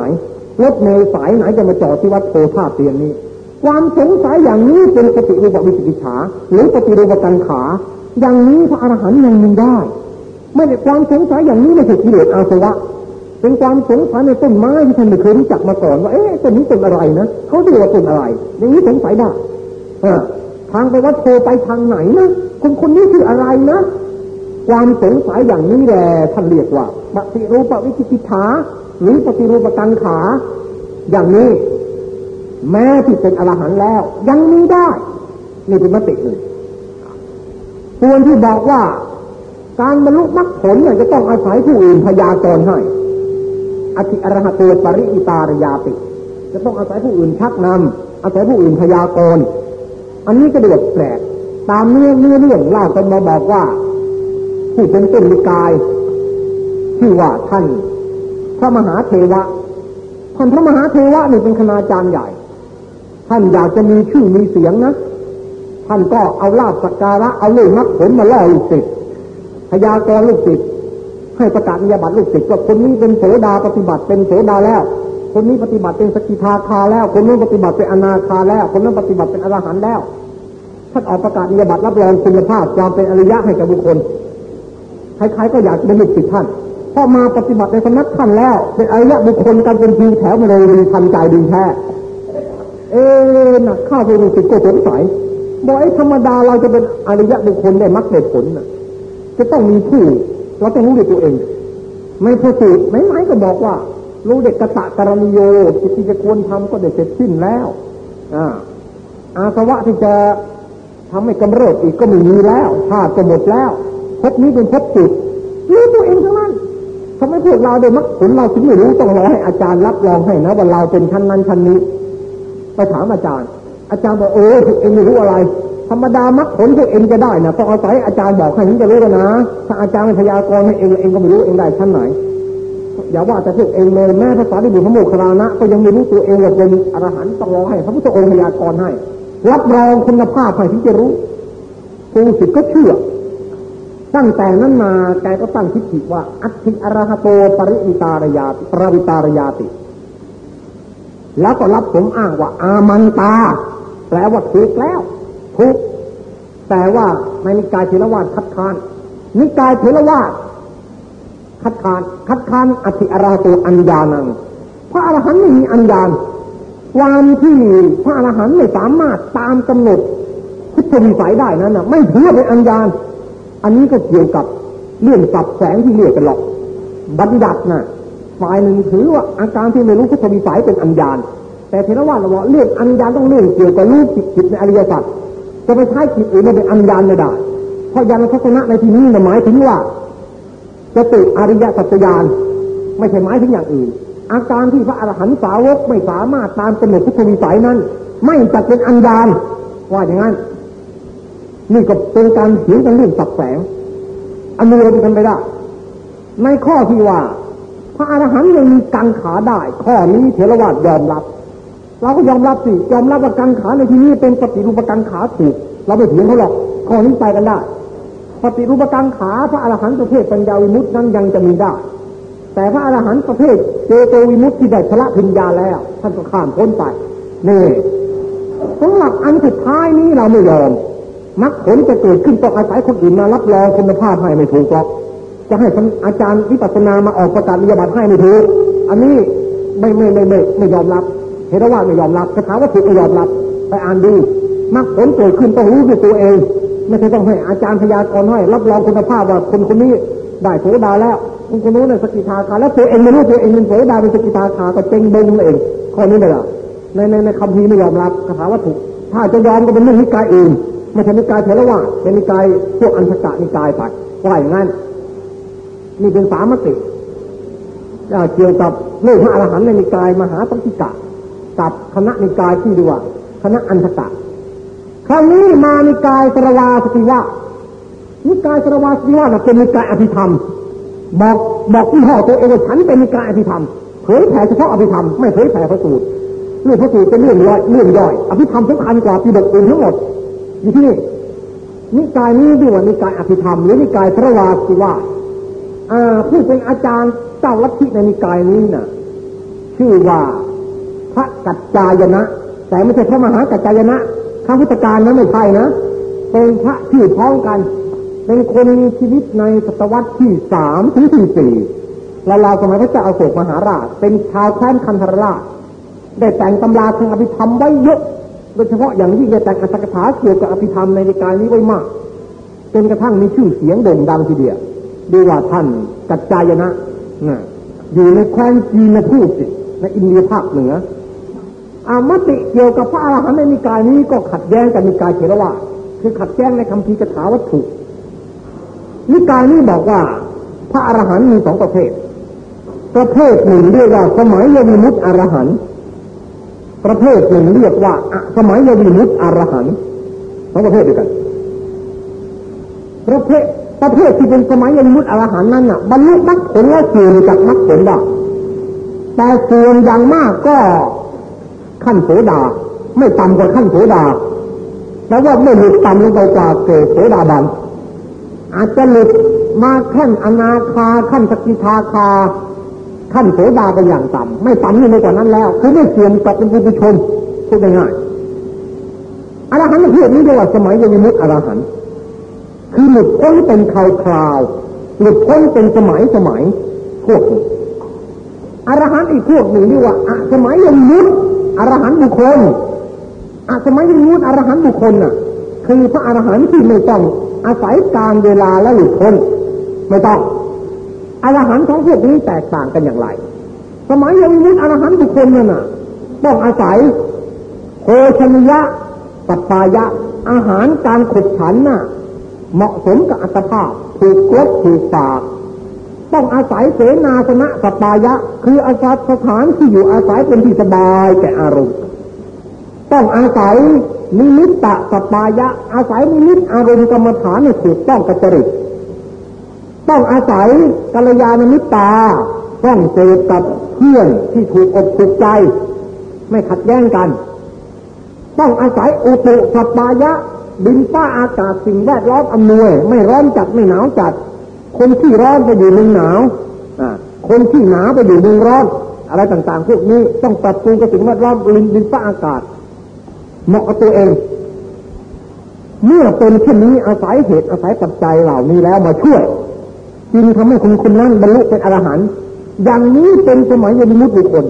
รถเมล์สายไหนจะมาจอดที่วัดโพธาเตียนนี้ ความสงสัยอย่างนี้เป็นปฏิรูปวิจิกิจฉาหรือปฏิรูปกังขา อย่างนี้พระอรหันต์ยังมีได้ ไม่ได้ความสงสัยอย่างนี้ไม่ใช่กิเลสอาสวะ เป็นความสงสัยในต้นไม้ที่ท่านไม่เคยรู้จักมาก่อนว่าเอ๊ะต้นนี้ต้นอะไรนะเขาเรียกว่าต้นอะไร อย่างนี้สงสัยได้ทางไปวัดโพไปทางไหนนะคนคนนี้คืออะไรนะความสงสัยอย่างนี้แหละท่านเรียกว่าปฏิรูปวิจิกิจฉาหรือปฏิรูปกังขา อย่างนี้ แม้ที่เป็นอรหันต์แล้ว ยังมีได้ นี่เป็นมติเลยส่วนที่บอกว่า การบรรลุมรรคผลเนี่ยจะต้องอาศัยผู้อื่นพยากรณ์ให้อธิอรหัตเปริอิตารยาติ จะต้องอาศัยผู้อื่นชักนำอาศัยผู้อื่นพยากรณ์อันนี้ก็เดือดแปลกตามเนื้อเนื้อเรื่องเล่ากันมาบอกว่า ผู้เป็นต้นมิกายที่อว่าท่านพระมหาเทวะท่านพระมหาเทวะนี่เป็นคณาจารย์ใหญ่ ท่านอยากจะมีชื่อมีเสียงนะ ท่านก็เอาลาบสักการะเอาเรื่องมรรคผลมาล่อลูกศิษย์ ยากรลูกศิษย์ให้ประกาศนิยบัตรลูกศิษย์ว่าคนนี้เป็นโสดาปฏิบัติเป็นโสดาแล้ว คนนี้ปฏิบัติเป็นสกิทาคาแล้ว คนนี้นปฏิบัติเป็นอนาคาแล้ว คนนั้นปฏิบัติเป็นอรหันต์แล้วท่านออกประกาศนิยบัตรรับรองคุณภาพความเป็นอริยะให้กับบุคคลใครๆก็อยากเป็นลูกศิษย์ท่านพอมาปฏิบัติในสำนักท่านแล้ว เป็นอริยะบุคคลกันเป็นทีแถวมาเลยมีทันใจดีแท้เอ๊นะข้าพเจ้าสิก็สงสัยบอกไอ้ธรรมดาเราจะเป็นอริยะบุคคลได้มรรคได้ผลน่ะ จะต้องมีผู้เราต้องรู้ด้วยตัวเองไม่พอสูตรไม่ไม่ก็บอกว่า รู้เด็กกะตะกรณีโยจิตที่จะควรทำก็ได้เสร็จสิ้นแล้วอ่าอาสวะที่จะทำให้กำเริบอีกก็ไม่มีแล้วชาติก็หมดแล้วพบนี้เป็นพบจุดรู้ตัวเองทั้งนั้นทำไมพวกเราโดยมักผลเราถึงไม่รู้ต้องรอให้อาจารย์รับรองให้นะว่าเราเป็นชั้นนั้นชั้นนี้ ไปถามอาจารย์ อาจารย์บอกเออเองไม่รู้อะไร รรมดามักผลพวกเองจะได้นะต้องอาศัยอาจารย์บอกให้ถึงจะรู้นะถ้าอาจารย์เป็นพยากรณ์ให้เองเองก็ไม่รู้เองได้ชั้นไหนอย่าว่าแต่พวกเองเลยแม้ภาษาที่บุพโมคคลานะก็ยังไม่รู้ตัวเองว่าเป็นอรหันต์ต้องรอให้พระพุทธองค์พยากรณ์ให้ รับรองคุณภาพให้ถึงจะรู้ครูสิทธ์ก็เชื่อ ตั้งแต่นั้นมาแกก็ตั้งทิฏฐิว่า อัตถิอรหโตปริวิตารยาติปรวิตารยาติ แล้วก็รับผมอ้างว่า อามันตา แปลว่าถูกแล้ว ถูกแต่ว่าในนิกายเทรวาสคัดค้านนิกายเทรวาสคัดค้านคัดค้านอธิอรหโตอัญญาณังพระอรหันต์ไม่มีอัญญาณความที่พระอรหันต์ไม่สามารถตามกำหนดพุทธวิสัยได้นั้นนะไม่ถือเป็นอัญญาณอันนี้ก็เกี่ยวกับเรื่องสับแสงที่เรียกกันหรอกบัญญัตินะฝ่ายหนึ่งถือว่าอาการที่ไม่รู้พุทธวิสัยเป็นอัญญาณแต่เทรวาสเราเรื่องอัญญาณต้องเรื่องเกี่ยวกับรูปจิตในอริยสัจ จะไปใช้จิตอื่นมาเป็นอัญญาณไม่ได้ เพราะยานทัศนะในที่นี้หมายถึงว่าจะติอริยสัจญาณไม่ใช่หมายถึงอย่างอื่น อาการที่พระอรหันต์สาวกไม่สามารถตามกำหนดพุทธวิสัยนั้น ไม่จัดเป็นอัญญาณว่าอย่างนั้น นี่ก็เป็นการเถียงกันเรื่องสับแสงอนุโลมกันไปได้ในข้อที่ว่า พระอรหันต์ยังมีกังขาได้ ข้อนี้เทรวาสยอมรับ เราก็ยอมรับสิยอมรับว่ากังขาในที่นี้เป็นปฏิรูปกังขาถูก เราไม่เถียงเขาหรอกข้อนี้ไปกันได้ปฏิรูปกังขาพระอรหันต์ประเภทปัญญาวิมุตตินั้นยังจะมีได้ แต่พระอรหันต์ประเภทเจโตวิมุตติที่ได้พระพิญญาแล้ว ท่านก็ข้ามพ้นไปนี่สำหรับอันสุดท้ายนี้เราไม่ยอมมรรคผลจะเกิดขึ้นต้องอาศัยคนอื่นมารับรองคุณภาพให้ไม่ถูกหรอกจะให้อาจารย์วิปัสสนามาออกประกาศนิยบัตรให้ไม่ถูกอันนี้ไม่ไม่ไม่ไม่ไม่ยอมรับ เห็นว่าไม่ยอมรับคาถาว่าถูกไม่ยอมรับ ไปอ่านดูมรรคผลเกิดขึ้นต้องรู้ด้วยตัวเอง ไม่ใช่ต้องให้อาจารย์พยากรณ์ให้รับรองคุณภาพว่าคนคนนี้ได้โสดาแล้วคนคนนู้นเนี่ยสกิทาคาแล้วตัวเองไม่รู้ตัวเองเป็นโสดาเป็นสกิทาคาก็เจ๊งบงเองข้อนี้เลยล่ะในในในคำพีไม่ยอมรับคาถาว่าถูก ถ้าจะยอมก็เป็นเรื่องนิกายอื่นไม่ใช่นิกายเทรวาเป็นนิกายพวกอันธกะนิกายไปว่าอย่างนั้นนี่เป็นสามมติเกี่ยวกับเรื่องพระอรหันต์ในนิกายมหาปัญจิกะ กับคณะนิกายที่เรีว่าคณะอันธกะครั้งนี้มานิกายสรวาสติวะนิกายสรวาสติวะเป็นนิกายอภิธรรม บอกบอกที่พ่อตัวเองว่าฉันเป็นนิกายอภิธรรมเผยแผ่เฉพาะอภิธรรมไม่เผยแผ่พระสูตรเรื่องพระสูตรเป็นเรื่องย่อยเรื่องย่อยอภิธรรมสำคัญกว่าปีดกอื่นทั้งหมดอยู่ที่นี่นิกายนี้ดีกว่านิกายอภิธรรมหรือนิกายพระวาสิวาผู้เป็นอาจารย์เจ้าลัทธิในนิกายนี้น่ะ ชื่อว่า พระกัจจายนะ แต่ไม่ใช่พระมหากัจจายนะข้าพุทธการนั้นไม่ใช่นะ เป็นพระที่พ้องกัน เป็นคนมีชีวิตในศตวรรษที่สามถึงที่สี่เราเราสมัยพระเจ้าอโศกมหาราช เป็นชาวแคว้นคันธราช ได้แต่งตำราทางอภิธรรมไว้เยอะ โดยเฉพาะอย่างยิ่งได้แต่งอัตถกถาเกี่ยวกับอภิธรรมในกายนี้ไว้มากจนกระทั่งมีชื่อเสียงโด่งดังทีเดียวดีว่าท่านกัจจายนะ อยู่ในแคว้นจีนในพูดสิในอินเดียภาคเหนือ อามติเกี่ยวกับพระอรหันต์ในนิกายนี้ก็ขัดแย้งกับนิกายเทรวาคือขัดแย้งในคำพีกถาวัตถุนิกายนี้บอกว่า พระอรหันต์มีสองประเภท ประเภทหนึ่งเรียกว่า สมัยยวิมุตติอรหันต์ประเภทหนึ่งเรียกว่าสมัยยวิมุตติอรหันต์สองประเภทด้วยกัน ประเภทประเภทที่เป็นสมัยยวิมุตติอรหันต์นั้นน่ะบรรลุมรรคผลและเสื่อมจากมรรคผลได้แต่ส่วนอย่างมากก็ ขั้นโสดา ไม่ต่ำกว่าขั้นโสดาแล้วว่าไม่หลุดต่ำลงไปกว่าเกศโสดาบันอาจจะหลุดมาขั้นอนาคาขั้นสกิทาคา ขั้นโสดาไปอย่างต่ำไม่ต่ำยิ่งไปกว่านั้นแล้ว คือไม่เสื่อมตกเป็นปุถุชนพูดง่ายๆอรหันต์ประเภทนี้เรียกว่าสมัยยมิมุตอรหันต์คือหลุดพ้นเป็นคราวคราวหลุดพ้นเป็นสมัยสมัยพวกนี้อรหันต์อีกพวกหนึ่งเรียกว่าอสมัยยมิมุต อรหันต์บุคคลอะสมัยยมิมุตอรหันต์บุคคลน่ะ คือพระอรหันต์ที่ไม่ต้องอาศัยการเวลาและหลุดพ้นไม่ต้องอรหันต์ของพวกนี้แตกต่างกันอย่างไร สมัยยังมิตอรหันต์บุคคลนั่นน่ะ ต้องอาศัยโภชนียะสัปปายะ อาหารการขบฉันน่ะ เหมาะสมกับอัตภาพถูกกลบถูกปาก ต้องอาศัยเสนาสนะสัปปายะ คืออาศัยสถานที่อยู่อาศัยเป็นที่สบายแก่อารมณ์ต้องอาศัยนิมิตตะสัปปายะ อาศัยนิมิตอารมณ์กรรมฐานในถูกต้องกับจริตต้องอาศัยกัลยาณมิตา ต้องเสพกับเพื่อนที่ถูกอกถูกใจ ไม่ขัดแย้งกัน ต้องอาศัยอุตุสปายะ บินฟ้าอากาศสิ่งแวดล้อมอำนวย ไม่ร้อนจัดไม่หนาวจัด คนที่ร้อนไปอยู่เมืองหนาวคนที่หนาวไปอยู่เมืองร้อน อะไรต่างๆ พวกนี้ต้องปรับปรุงกับสิ่งแวดล้อมลินดินฟ้าอากาศ เหมาะกับตัวเอง เมื่อเป็นเช่นนี้อาศัยเหตุอาศัยปัจจัยเหล่านี้แล้วมาช่วยจึงทำให้คนคนนั้นบรรลุเป็นอรหันต์อย่างนี้เป็นสมัยยมิมุตบุคคล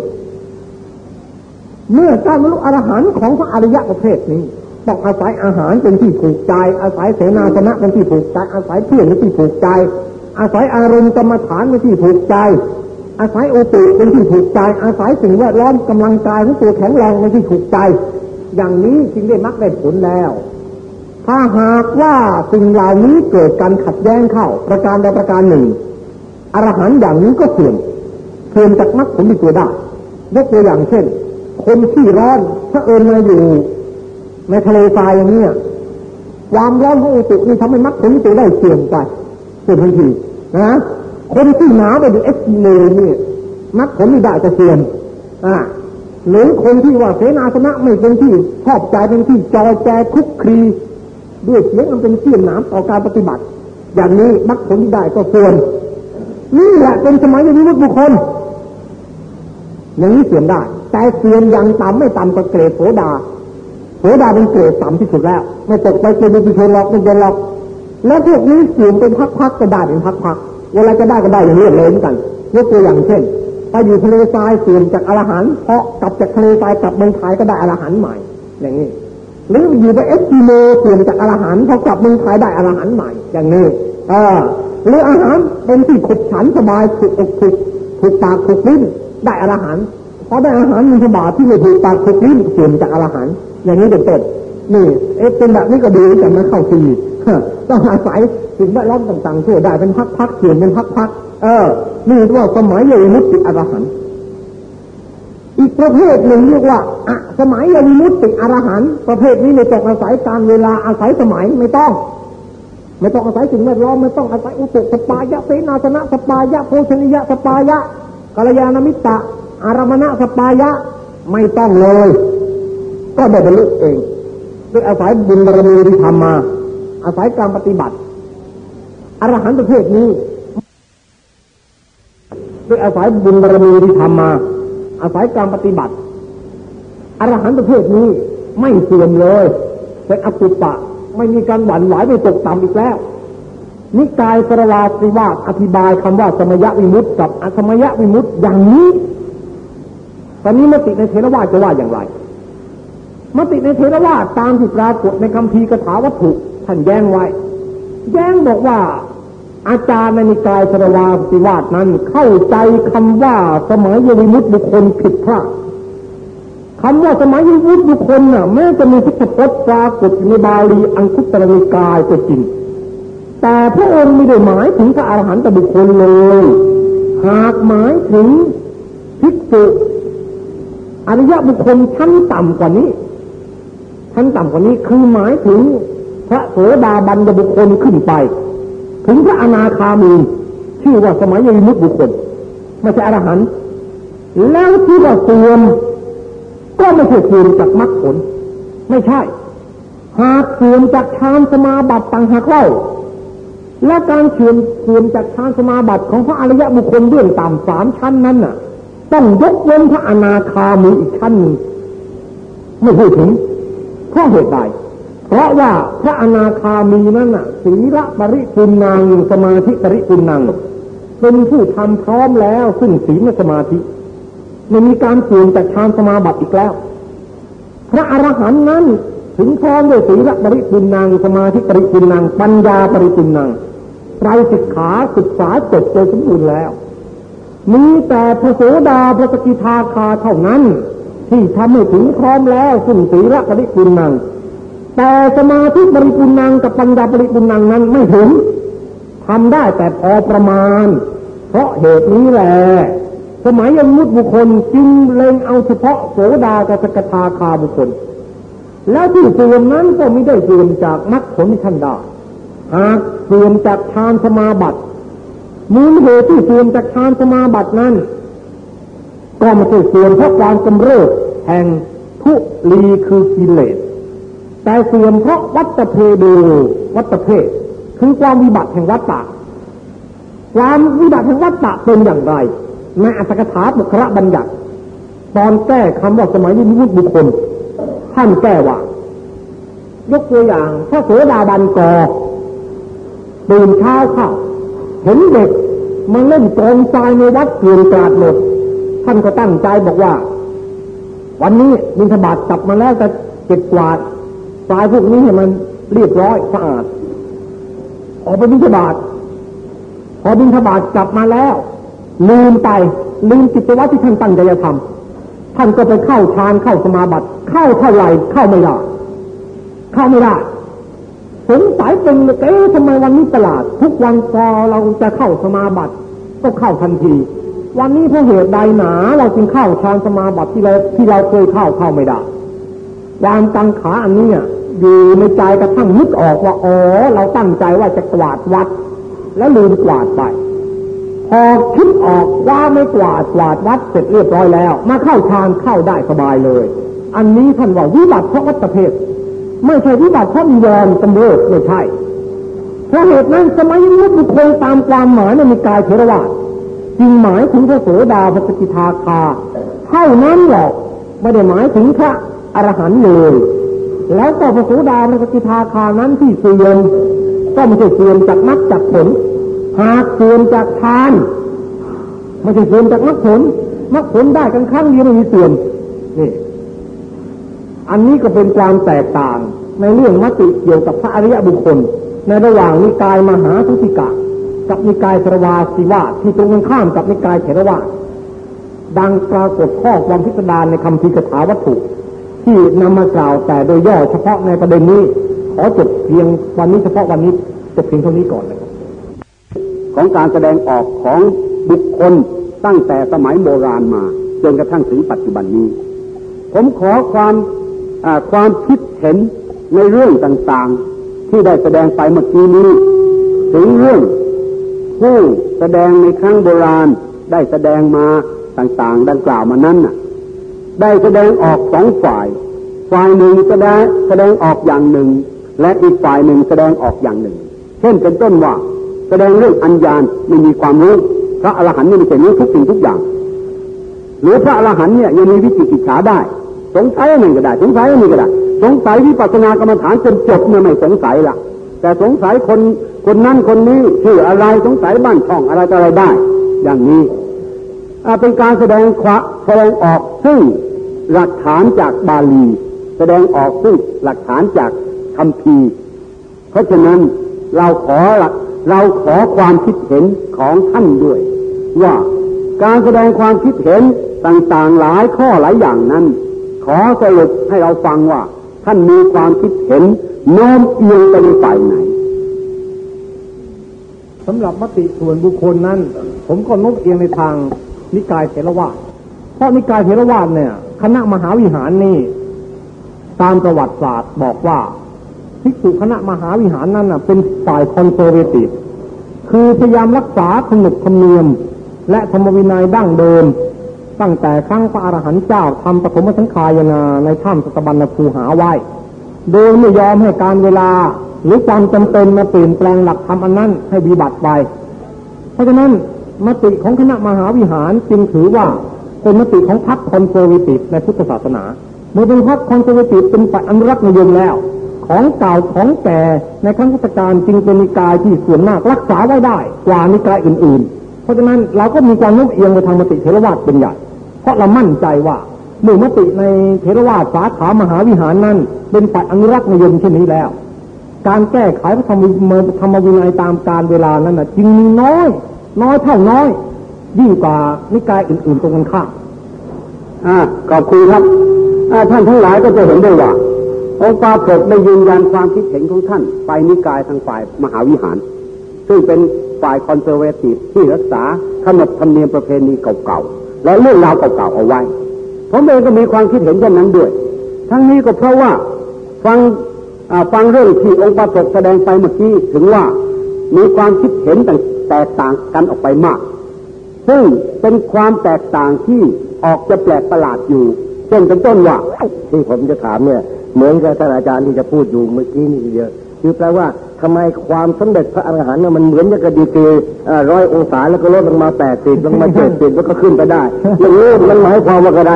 เมื่อการบรรลุอรหันต์ของพระอริยะประเภทนี้ต้องอาศัยอาหารเป็นที่ผูกใจ อาศัยเสนาสนะเป็นที่ผูกใจ อาศัยเพื่อนเป็นที่ผูกใจ อาศัยอารมณ์กรรมฐานเป็นที่ผูกใจอาศัยโอตุเป็นที่ผูกใจ อาศัยสิ่งแวดล้อมกำลังกายของตัวแข็งแรงเป็นที่ผูกใจ อย่างนี้จึงได้มรรคได้ผลแล้ว ถ้าหากว่าสิ่งเหล่านี้เกิดการขัดแย้งเข้า ประการใดประการหนึ่งอรหันต์อย่างนี้ก็เสื่อมเสื่อมจากมรรคผลที่ตัวได้ยกตัวอย่างเช่น คนที่ร้อนถ้าเอิญมาอยู่ ในทะเลทรายอย่างนี้ความร้อนของอุตุนี่ทำให้มรรคผลที่ตัวได้เสื่อมไป เสื่อมทันทีนะคนที่หนาวไปดูเอ็กซ์เมนี่มรรคผลที่ได้จะเสื่อมอ่าหรือคนที่ว่าเสนาสนะไม่เป็นที่ชอบใจเป็นที่จอแจคุกครีด้วยเสียงมันเป็นเสียงหนามต่อการปฏิบัติ อย่างนี้มักผลที่ได้ก็ควรนี่แหละเป็นสมัยวิมุตติบุคคลอย่างนี้เสื่อมได้ แต่เสื่อมอย่างต่ำไม่ต่ำกว่าเกรดโสดาโสดาเป็นเกรดต่ำที่สุดแล้ว ไม่ตกไปเป็นบุคคลหรอกไม่เป็นหรอก แล้วพวกนี้เสื่อมเป็นพักๆก็ได้เป็นพักๆเวลาจะได้ก็ได้อย่างนี้เลยเหมือนกันยกตัวอย่างเช่นไปอยู่ทะเลทรายเสื่อมจากอรหันเพราะกลับจากทะเลทรายกลับเมืองไทยก็ได้อรหันใหม่ อย่างนี้ หรืออยู่ไปเอสกิโมเปลี่ยนจากอาหารพอกลับเมืองไทยได้อาหารใหม่ อย่างนี้เออหรืออาหารเป็นที่ขุดฉันสบายถูกอกถูกถูกปากถูกลิ้นได้อาหารพอได้อาหารมีสบายที่ไม่ถูกปากถูกลิ้นเปลี่ยนจากอาหารอย่างนี้เป็นต้นนี่เอ๊ะเป็นแบบนี้ก็ดีแต่ไม่เข้าที ต้องอาศัยสิ่งแวดล้อมต่างๆช่วยได้เป็นพักๆเปลี่ยนเป็นพักๆเออนี่ว่าสมัยยังมุติอรหันอีกประเภทหนึ่งเรียกว่าอะสมัยยังมุติอรหันประเภทนี้ไม่ต้องอาศัยการเวลาอาศัยสมัยไม่ต้อง ไม่ต้องอาศัยสิ่งแวดล้อมไม่ต้องอาศัยอุตุสปายะเสนาสนะสปายะโภชนิยะสปายะกัลยาณมิตรอารมณะสปายะไม่ต้องเลย ก็ได้บรรลุเองด้วยอาศัยบุญบารมีที่ทำมา อาศัยการปฏิบัติอรหันต์ประเภทนี้ด้วยอาศัยบุญบารมีที่ทำมา อาศัยการปฏิบัติอรหันต์ประเภทนี้ไม่เสื่อมเลยเป็นอสุปะไม่มีการหวั่นไหวไม่ตกต่ำอีกแล้ว นิกายสรวาสิวาอธิบายคำว่าสมยะวิมุตติกับอสมยะวิมุตติอย่างนี้ ตอนนี้มติในเทรวาจะว่าอย่างไร มติในเทรวาตามที่ปรากฏในคำพีกถาวัตถุ ท่านแย้งไว้ แย้งบอกว่า อาจารย์ในนิกายสรวาสิวาสนั้น เข้าใจคำว่าสมัยยวิมุตบุคคลผิดพลาดคำว่าสมัยยุทธบุคคลน่ะแม้จะมีพุทธพจน์ปรากฏในบาลีอังคุตรนิกายก็จริง แต่พระองค์ไม่ได้หมายถึงพระอรหันตบุคคลเลย หากหมายถึงภิกษุอริยบุคคลชั้นต่ำกว่านี้ชั้นต่ำกว่านี้คือหมายถึง ระโสดาบันบุคคลขึ้นไป ถึงพระอนาคามี ชื่อว่าสมัยยมุตบุคคล ไม่ใช่อรหันต์แล้วที่เราเสื่อมก็ไม่ใช่เสื่อมจากมรรคผล ไม่ใช่ หากเสื่อมจากฌานสมาบัติต่างหากเล่าและการเสื่อมเสื่อมจากฌานสมาบัติของพระอริยบุคคลเรื่องต่ำสามชั้นนั้นน่ะ ต้องยกเว้นพระอนาคามีอีกชั้นหนึ่งไม่พูดถึงเพราะเหตุใด เพราะว่าพระอนาคามีนั้นน่ะศีละปริปุนังสมาธิปริปุนังเป็นผู้ทำพร้อมแล้วซึ่งศีลสมาธิไม่มีการเปลี่ยนจากฌานสมาบัติอีกแล้ว พระอรหันต์นั้นถึงพร้อมด้วยศีลปริปุนังสมาธิปริปุนังปัญญาปริปุนังไตรสิกขาศึกษาจบโดยสมบูรณ์แล้ว มีแต่พระโสดาพระสกิทาคาเท่านั้น ที่ทำให้ถึงพร้อมแล้วซึ่งศีลปริปุนัง แต่สมาธิปริปุนังกับปัญญาปริปุนังนั้นไม่ถึงทำได้แต่พอประมาณ เพราะเหตุนี้แหละสมัยยมุตบุคคลจึงเล็งเอาเฉพาะโสดากับสกทาคาบุคคล แล้วที่เสื่อมนั้นก็ไม่ได้เสื่อมจากมรรคผลท่านได้หากเสื่อมจากฌานสมาบัติมูลเหตุที่เสื่อมจากฌานสมาบัตินั้น ก็ไม่ใช่เสื่อมเพราะความกำเริบแห่งทุลีคือกิเลส แต่เสื่อมเพราะวัตเพโดวัตเพศคือความวิบัติแห่งวัตตะความวิบัติแห่งวัตตะเป็นอย่างไรในอัตถกถาบุคระบัญญัติ ตอนแก้คำว่าสมัยยุบุคคล ท่านแก้ว่า ยกตัวอย่างพระโสดาบันกอตื่นเช้าเข้าเห็นเด็กมาเล่นกองทรายในวัดเกลื่อนกราดหมดท่านก็ตั้งใจบอกว่า วันนี้บินทบาทกลับมาแล้วจะเก็บกวาด ทรายพวกนี้ให้มันเรียบร้อยสะอาด ออกไปบินทบาทพอบินทบาทกลับมาแล้ว ลืมไปลืมกิจวัตรที่ท่านตั้งใจจะทำท่านก็ไปเข้าฌานเข้าสมาบัติเข้าเท่าไหร่เข้าไม่ได้เข้าไม่ได้สงสัยเป็นเอ๊ะทำไมวันนี้ตลาด ทุกวันพอเราจะเข้าสมาบัติก็เข้าทันที วันนี้เพราะเหตุใดหนา เราจึงเข้าฌานสมาบัติที่เราที่เราเคยเข้าเข้าไม่ได้ความตังขาอันนี้อ ยู่ในใจกระทั่งนึกออกว่าอ๋อเราตั้งใจว่าจะกวาดวัด แล้วลืมกวาดไป พอคิดออกว่าไม่กวาดกวาดวัดเสร็จเรียบร้อยแล้ว มาเข้าฌานเข้าได้สบายเลย อันนี้ท่านว่าวิบัติเพราะวัตเพศไม่ใช่วิบัติเพราะมีแรงกำเริบไม่ใช่เพราะเหตุนั้นสมัยนี้บุคคลตามความหมายในมีกายเทรวาจึงหมายถึงพระโสดาพระสกิทาคาเท่านั้นหรอกไม่ได้หมายถึงพระอรหันต์เลย แล้วก็พระโสดาพระสกิทาคานั้นที่เสื่อมก็ไม่ใช่เสื่อมจากมรรคจากผล หากเสื่อมจากทานไม่ใช่เสื่อมจากมรรคผลมรรคผลได้กันครั้งเดียวไม่มีเสื่อมนี่ อันนี้ก็เป็นความแตกต่างในเรื่องมติเกี่ยวกับพระอริยบุคคล ในระหว่างนิกายมหาทุติกะ กับนิกายสรวาสิวาที่ตรงกันข้ามกับนิกายเถรวาดังปรากฏข้อความพิสดารในคำพิกถาวัตถุ ที่นำมากล่าวแต่โดยย่อเฉพาะในประเด็นนี้ ขอจบเพียงวันนี้เฉพาะวันนี้จบเพียงเท่านี้ก่อนนะครับของการแสดงออกของบุคคลตั้งแต่สมัยโบราณมาจนกระทั่งถึงปัจจุบันนี้ ผมขอความความคิดเห็นในเรื่องต่างๆ ที่ได้แสดงไปเมื่อกี้นี้ ถึงเรื่องผู้แสดงในครั้งโบราณได้แสดงมาต่างๆ ดังกล่าวมานั้นน่ะ ได้แสดงออกสองฝ่าย ฝ่ายหนึ่งแสดงแสดงออกอย่างหนึ่ง และอีกฝ่ายหนึ่งแสดงออกอย่างหนึ่ง เช่นเป็นต้นว่า แสดงเรื่องอัญญาณไม่มีความรู้พระอรหันต์นี่ไม่ใช่รู้ทุกสิ่งทุกอย่าง หรือพระอรหันต์เนี่ยยังมีวิจิกิจฉาได้ สงสัยอะไรก็ได้ สงสัยอะไรก็ได้ สงสัยวิปัสสนากรรมฐานจนจบเนี่ยไม่สงสัยละแต่สงสัยคนคนนั้นคนนี้ชื่ออะไรสงสัยบ้านช่องอะไรอะไรได้ อย่างนี้เป็นการแสดงควแสดงออกซึ่ง หลักฐานจากบาลี แสดงออกซึ่งหลักฐานจากคำพีเพราะฉะนั้นเราขอเราขอความคิดเห็นของท่านด้วย ว่าการแสดงความคิดเห็นต่างๆหลายข้อหลายอย่างนั้น ขอสรุปให้เราฟังว่า ท่านมีความคิดเห็นโน้มเอียงไปในฝ่ายไหนสำหรับมติส่วนบุคคลนั้น ผมก็โน้มเอียงในทางนิกายเทรวาสเพราะนิกายเทรวาสเนี่ย คณะมหาวิหารนี่ ตามประวัติศาสตร์บอกว่าภิกษุคณะมหาวิหารนั้นเป็นฝ่ายคอนเซอร์เวทีฟคือพยายามรักษาขนบธรรมเนียม และธรรมวินัยดั้งเดิม ตั้งแต่ครั้งพระอรหันต์เจ้าทำปฐมสังคายนาในถ้ำสัตบรรณคูหาไว้ โดยไม่ยอมให้กาลเวลาหรือความจำเป็นมาเปลี่ยนแปลงหลักธรรมอันนั้นให้วิบัติไป เพราะฉะนั้นมติของคณะมหาวิหารจึงถือว่า เป็นมติของพรรค conservative ในพุทธศาสนาเมื่อเป็นพรรค conservative เป็นฝ่ายอนุรักษ์นิยมแล้ว ของเก่าของแก่ในครั้งพุทธกาลจึงเป็นนิกายที่ส่วนมากรักษาไว้ได้กว่านิกายอื่น ๆ เพราะฉะนั้นเราก็มีความโน้มเอียงไปทางมติเทรวาสเป็นใหญ่เพราะเรามั่นใจว่าเมื่อมติในเทรวาสสาขามหาวิหารนั้น เป็นฝ่ายอนุรักษ์นิยมเช่นนี้แล้ว การแก้ไขพระธรรมธรรมวินัยตามการเวลานั้นจึงมีน้อย น้อยเท่าน้อย ยิ่งกว่านิกายอื่นๆตรงกันข้ามอ่าขอบคุณครับท่านทั้งหลายก็จะเห็นได้ว่าองค์ปาปกได้ยืนยันความคิดเห็นของท่าน ไปนิกายทางฝ่ายมหาวิหาร ซึ่งเป็นฝ่ายคอนเซอร์เวทีฟที่รักษาขนบธรรมเนียมประเพณีเก่าๆ และเรื่องราวเก่าๆเอาไว้ ผมเองก็มีความคิดเห็นเช่นนั้นด้วย ทั้งนี้ก็เพราะว่าฟังฟังเรื่องที่องค์ปาปกแสดงไปเมื่อกี้ถึงว่ามีความคิดเห็นแตกต่างกันออกไปมาก ซึ่งเป็นความแตกต่างที่ออกจะแปลกประหลาดอยู่เช่นเป็นต้นว่าที่ผมจะถามเนี่ยเหมือนกับท่านอาจารย์ที่จะพูดอยู่เมื่อกี้นี่เดียวคือแปลว่า ทำไมความสำเร็จพระอรหันต์มันเหมือนกับดีกรีร้อยองศาแล้วก็ลดลงมาแปดสิบลงมาเจ็ดสิบแล้วก็ขึ้นไปได้อย่างนี้มันหมายความว่าอะไร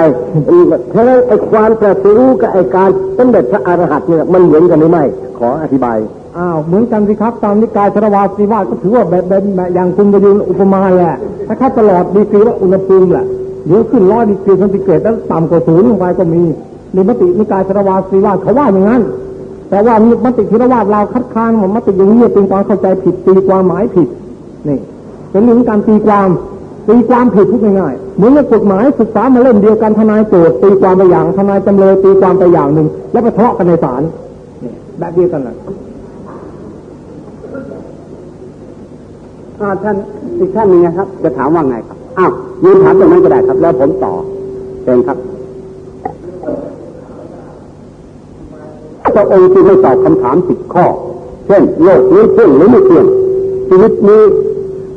เพราะฉะนั้นไอ้ความตรัสรู้กับไอ้การสำเร็จพระอรหันต์เนี่ยมันเหมือนกันหรือไม่ ขออธิบายอ้าวเหมือนกันสิครับตามนิกายสรวาสติวาทก็ถือว่าแบบแบบอย่างคุณประยูรอุปมาแหละถ้าปรอทดีกรีว่าอุณหภูมิแหละเดี๋ยวขึ้นร้อยดีกรีเซนติเกรดแล้วต่ำกว่าศูนย์ลงไปก็มีในมตินิกายชรวาสีวาเขาว่าอย่างนั้น แต่ว่ามติเทรวาสเราคัดค้านมติอย่างนี้เป็นความเข้าใจผิดตีความหมายผิดนี่เป็นเรื่องการตีความตีความผิดพูดง่ายๆเหมือนกับกฎหมายศึกษามาเล่นเดียวกันทนายโจทย์ตีความไปอย่างทนายจำเลยตีความไปอย่างหนึ่งแล้วไปทะเลาะกันในศาลแบบเดียวกันแหละท่านอีกท่านนึงนะครับ จะถามว่าไงครับอ้าวยืนถามตรงนั้นก็ได้ครับ แล้วผมต่อเองครับ ระองค์ที่ไม่ตอบคำถามสิบข้อ เช่นโลกนี้เที่ยงหรือไม่เที่ยงชีวิตนี้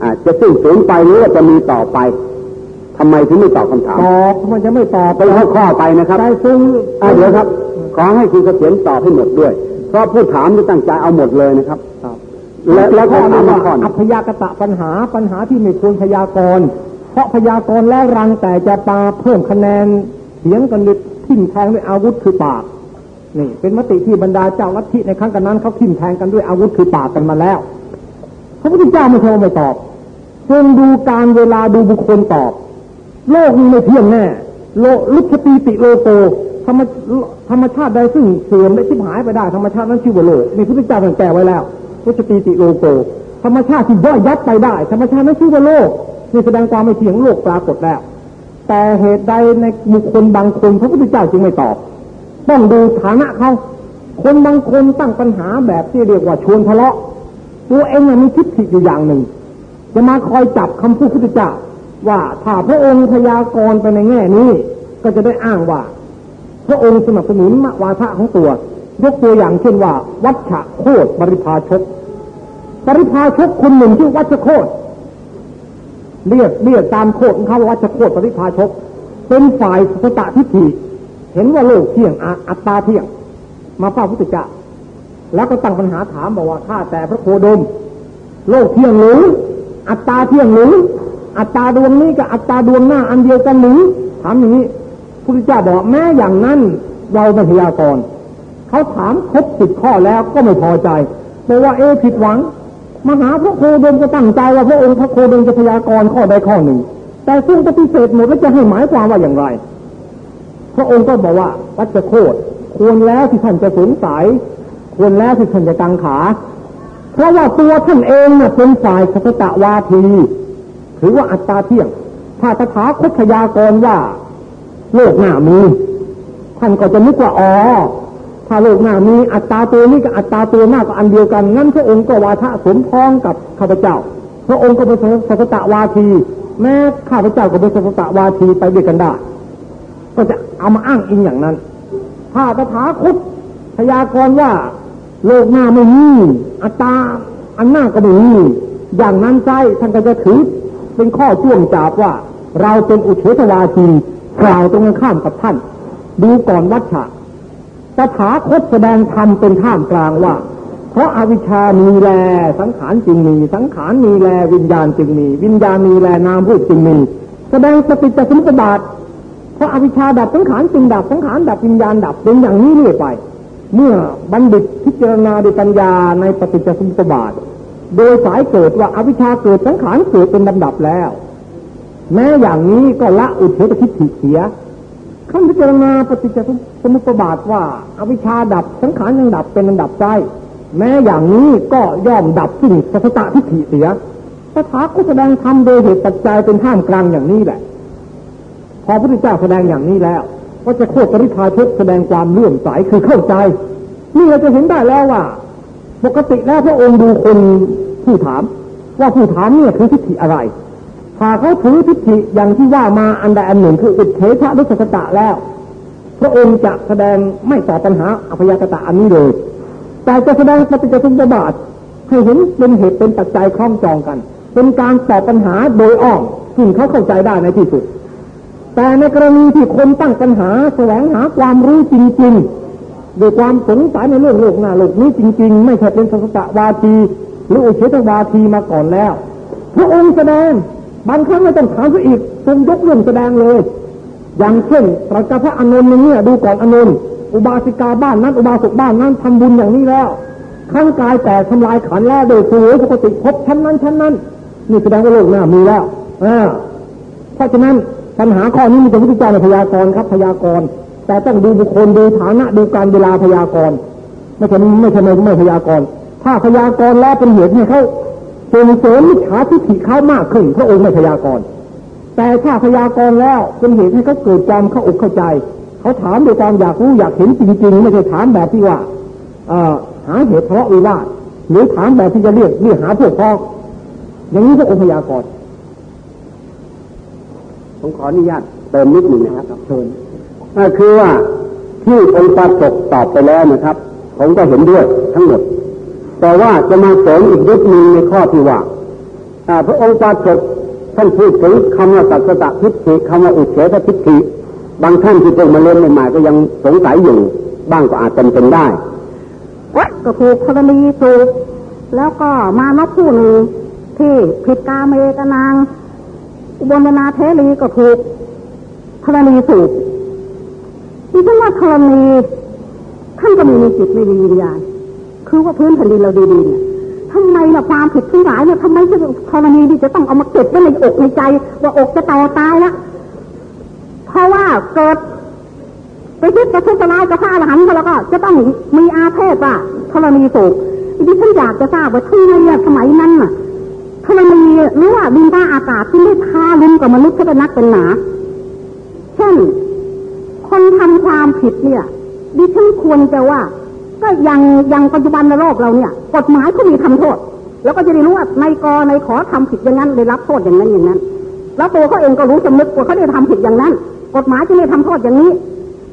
อาจจะสิ้นสูญไปหรือว่าจะมีต่อไปทำไมถึงไม่ตอบคำถามตอบทำไมจะไม่ตอบไปข้อข้อไปนะครับได้ซึ่งเดี๋ยวครับ ขอให้คุณเสถียรตอบให้หมดด้วย เพราะผู้ถามจะตั้งใจเอาหมดเลยนะครับและแล้วก็ถามมาก่อนอัพยากตะปัญหาปัญหาที่ไม่ควรพยากรณ์เพราะพยากรณ์แล้วรังแต่จะปาเพิ่มคะแนนเสียงกันดิทิ่มแทงด้วยอาวุธคือปาก นี่ เป็นมติที่บรรดาเจ้าลัทธิในครั้งกันนั้นเขาทิ่มแทงกันด้วยอาวุธคือปากกันมาแล้วพระพุทธเจ้าไม่ใช่ไม่ตอบจงดูการเวลาดูบุคคลตอบ โลกนี้ไม่เที่ยงแน่โลลุกตีติโลโตธรรมธรรมชาติใดซึ่งเสื่อมได้ชิบหายไปได้ธรรมชาตินั้นชื่อว่าโลกมีพระพุทธเจ้าแก่ไว้แล้วพุทธตีติโลโกธรรมชาติที่ย่อยยัดไปได้ ธรรมชาตินั้นชื่อว่าโลกนี่แสดงความไม่เที่ยงโลกปรากฏแล้ว แต่เหตุใดในบุคคลบางคนพระพุทธเจ้าจึงไม่ตอบ ต้องดูฐานะเขาคนบางคนตั้งปัญหาแบบที่เรียกว่าชวนทะเลาะ ตัวเองมีทิฏฐิอยู่อย่างหนึ่ง จะมาคอยจับคำพูดพุทธเจ้าว่าถ้าพระองค์พยากรณ์ไปในแง่นี้ ก็จะได้อ้างว่า พระองค์สนับสนุนวาทะของตัว ยกตัวอย่างเช่นว่า วัชชะโคตบริพาชก บริพาชกคนหนึ่งชื่อวัชโคตเรียกเรียกตามโคตของเขาว่าวัชโคตบริพาชก เป็นฝ่ายสตะทิฏฐิ เห็นว่าโลกเที่ยงอัตตาเที่ยง มาเฝ้าพุทธเจ้าแล้วก็ตั้งปัญหาถามบอกว่าข้าแต่พระโคดม โลกเที่ยงหรือ อัตตาเที่ยงหรือ อัตตาดวงนี้กับอัตตาดวงหน้าอันเดียวกันหรือถามอย่างนี้พุทธเจ้าบอกแม้อย่างนั้นเราเป็นพยากรณ์เขาถามครบสิบข้อแล้วก็ไม่พอใจเพราะว่าเอผิดหวัง มหาพระโคดมก็ตั้งใจว่าพระองค์พระโคดมจะพยากรณ์ข้อใดข้อหนึ่ง แต่ซึ่งปฏิเสธหมดแล้วจะให้หมายความว่าอย่างไร พระองค์ก็บอกว่าวัชโคตควรแล้วที่ท่านจะสงสัยควรแล้วที่ท่านจะกังขา เพราะว่าตัวท่านเองเนี่ยเป็นฝ่ายสัจตวาทีถือว่าอัตตาเที่ยง ถ้าตถาคตพยากรว่า โลกหน้ามี ท่านก็จะนึกว่าอ๋อถ้าโลกหน้ามีอัตตาตัวนี้กับอัตตาตัวหน้าก็อันเดียวกันงั้นพระองค์ก็วาทะสมพ้องกับข้าพเจ้า พระองค์ก็เป็นสัจตวาที แม้ข้าพเจ้าก็เป็นสัจตวาทีไปด้วยกันได้ ก็จะเอามาอ้างอิงอย่างนั้น ถ้าตถาคตพยากรณ์ว่า โลกหน้าไม่มีอัตตาอันหน้าก็ไม่มีอย่างนั้นใจท่านก็จะถือเป็นข้อช่วงจาบว่า เราเป็นอุเฉทวาทีกล่าวตรงกันข้ามกับท่าน ดูก่อนวัชชะตถาคตแสดงธรรมเป็นท่ามกลางว่า เพราะอาวิชามีแล สังขารจึงมี สังขารมีแลวิญญาณจึงมี วิญญาณมีแลนามรูปจึงมี แสดงสติจะสมุปบาท ราะอวิชชาดับสังขารจึงดับสังขารดับวิญญาณดับเป็นอย่างนี้เรื่อยไป เมื่อบัณฑิตพิจารณาด้วยปัญญาในปฏิจจสมุปบาท โดยสายเกิดว่าอวิชชาเกิดสังขารเกิดเป็นลำดับแล้ว แม้อย่างนี้ก็ละอุเฉตทิฏฐิเสียขั้นพิจารณาปฏิจจสมุปบาทว่าอวิชชาดับสังขารยังดับเป็นลำดับใจแม้อย่างนี้ก็ย่อมดับซึ่งสัสตทิฏฐิเสียสถาคตแสดงธรรมโดยเหตุปัจจัยเป็นท่ามกลางอย่างนี้แหละ อพระพุทธเจ้าแสดงอย่างนี้แล้วก็จะโคตรปริพาชกแสดงความเลื่อมใสคือเข้าใจ นี่เราจะเห็นได้แล้วว่า ปกติแล้วพระองค์ดูคนผู้ถาม ว่าผู้ถามเนี่ยคือทิฏฐิอะไรถ้าเขาถือทิฏฐิอย่างที่ว่ามาอันใดอันหนึ่งคืออุเทชะดุสตะแล้ว พระองค์จะแสดงไม่ตอบปัญหาอภยากตะอันนี้เลย แต่จะแสดงปฏิจจสมุปบาทให้เห็นเป็นเหตุเป็นปัจจัยคล้องจองกัน เป็นการตอบปัญหาโดยอ้อมซึ่งเขาเข้าใจได้ในที่สุด แต่ในกรณีที่คนตั้งปัญหาแสวงหาความรู้จริงๆโดยความสงสัยในเรื่องโลกหน้าโลกนี้จริง ๆ ไม่ใช่เป็นสัสตวาทีหรืออุเฉตวาทีมาก่อนแล้วพระองค์แสดงบางครั้งไม่ต้องถามซะอีกทรงยกเรื่องแสดงเลย อย่างเช่นตรัสกับพระอานนท์เนี่ยดูก่อนอานนท์อุบาสิกาบ้านนั้นอุบาสกบ้านนั้นทำบุญอย่างนี้แล้วข้างกายแต่ทำลายขันแล้วโดยผู้ปกติพบชั้นนั้นชั้นนั้นนี่แสดงว่าโลกหน้ามีแล้วอ่าเพราะฉะนั้น ปัญหาข้อนี้มีแต่พุทธเจ้าในพยากรณ์ครับ พยากรณ์แต่ต้องดูบุคคลดูฐานะดูการเวลาพยากรณ์ไม่ใช่ไม่ใช่ไม่ไม่พยากรณ์ถ้าพยากรณ์แล้วเป็นเหตุให้เขาส่งเสริมมิจฉาทิฏฐิเขามากขึ้นพระองค์ไม่พยากรณ์แต่ถ้าพยากรณ์แล้วเป็นเหตุให้เขาเกิดความเข้าอกเข้าใจ เขาถามด้วยความอยากรู้อยากเห็นจริงๆ ไม่ใช่ถามแบบที่ว่าหาเหตุทะเลาะวิวาทหรือถามแบบที่จะเรียกเรียกหาพวกพ้องอย่างนี้พระองค์พยากรณ์ ผมขออนุญาตเติมนิดหนึ่งนะครับเชิญคือว่าที่องค์ปาจกตอบไปแล้วนะครับ ผมก็เห็นด้วยทั้งหมด แต่ว่าจะมาเสริมอีกนิดนึงในข้อที่ว่าพระองค์ปาจกท่านพูดถึงคำว่าสัจตทิฏฐิคำว่าอุเฉททิฏฐิบางท่านที่เพิ่งมาเล่นใหม่ๆก็ยังสงสัยอยู่บ้างก็อาจเป็นเป็นได้ก็ถูกธรณีถูกแล้วก็มานัผู้หนึ่งที่ผิดกาเมกนาง อุบลนาเทลีก็ถูกธรณีถูกที่ฉันว่าธรณีท่านก็มีมีจิตไม่มีวิญญาณคือว่าพื้นแผ่นดินเราดีๆเนี่ยทำไมนะความผิดทั้งหลายเนี่ยทำไมจะธรณีนี่จะต้องเอามาเก็บไว้ในอกในใจ ว่าอกจะแตกตายละเพราะว่าเกิดไปคิดจะทุกข์ร้ายกับพระอรหันต์แล้วก็จะต้องมีอาเพศว่าธรณีสูกดิฉันอยากจะทราบว่าที่ในสมัยนั้นน่ะ ธรณีหรือว่าดินฟ้าอากาศที่ไม่ทาลุ้นกับมนุษย์ที่เป็นนักเป็นหนา เช่น คนทำความผิดเนี่ย ดิฉันควรจะว่า ก็ยังยังปัจจุบันในโลกเราเนี่ย กฎหมายเขามีทำโทษ แล้วก็จะได้รู้ว่าในกอในขอทำผิดอย่างนั้นได้รับโทษอย่างนั้นอย่างนั้น แล้วตัวเขาเองก็รู้สำนึกว่าเขาได้ทำผิดอย่างนั้น กฎหมายจะไม่ทำโทษอย่างนี้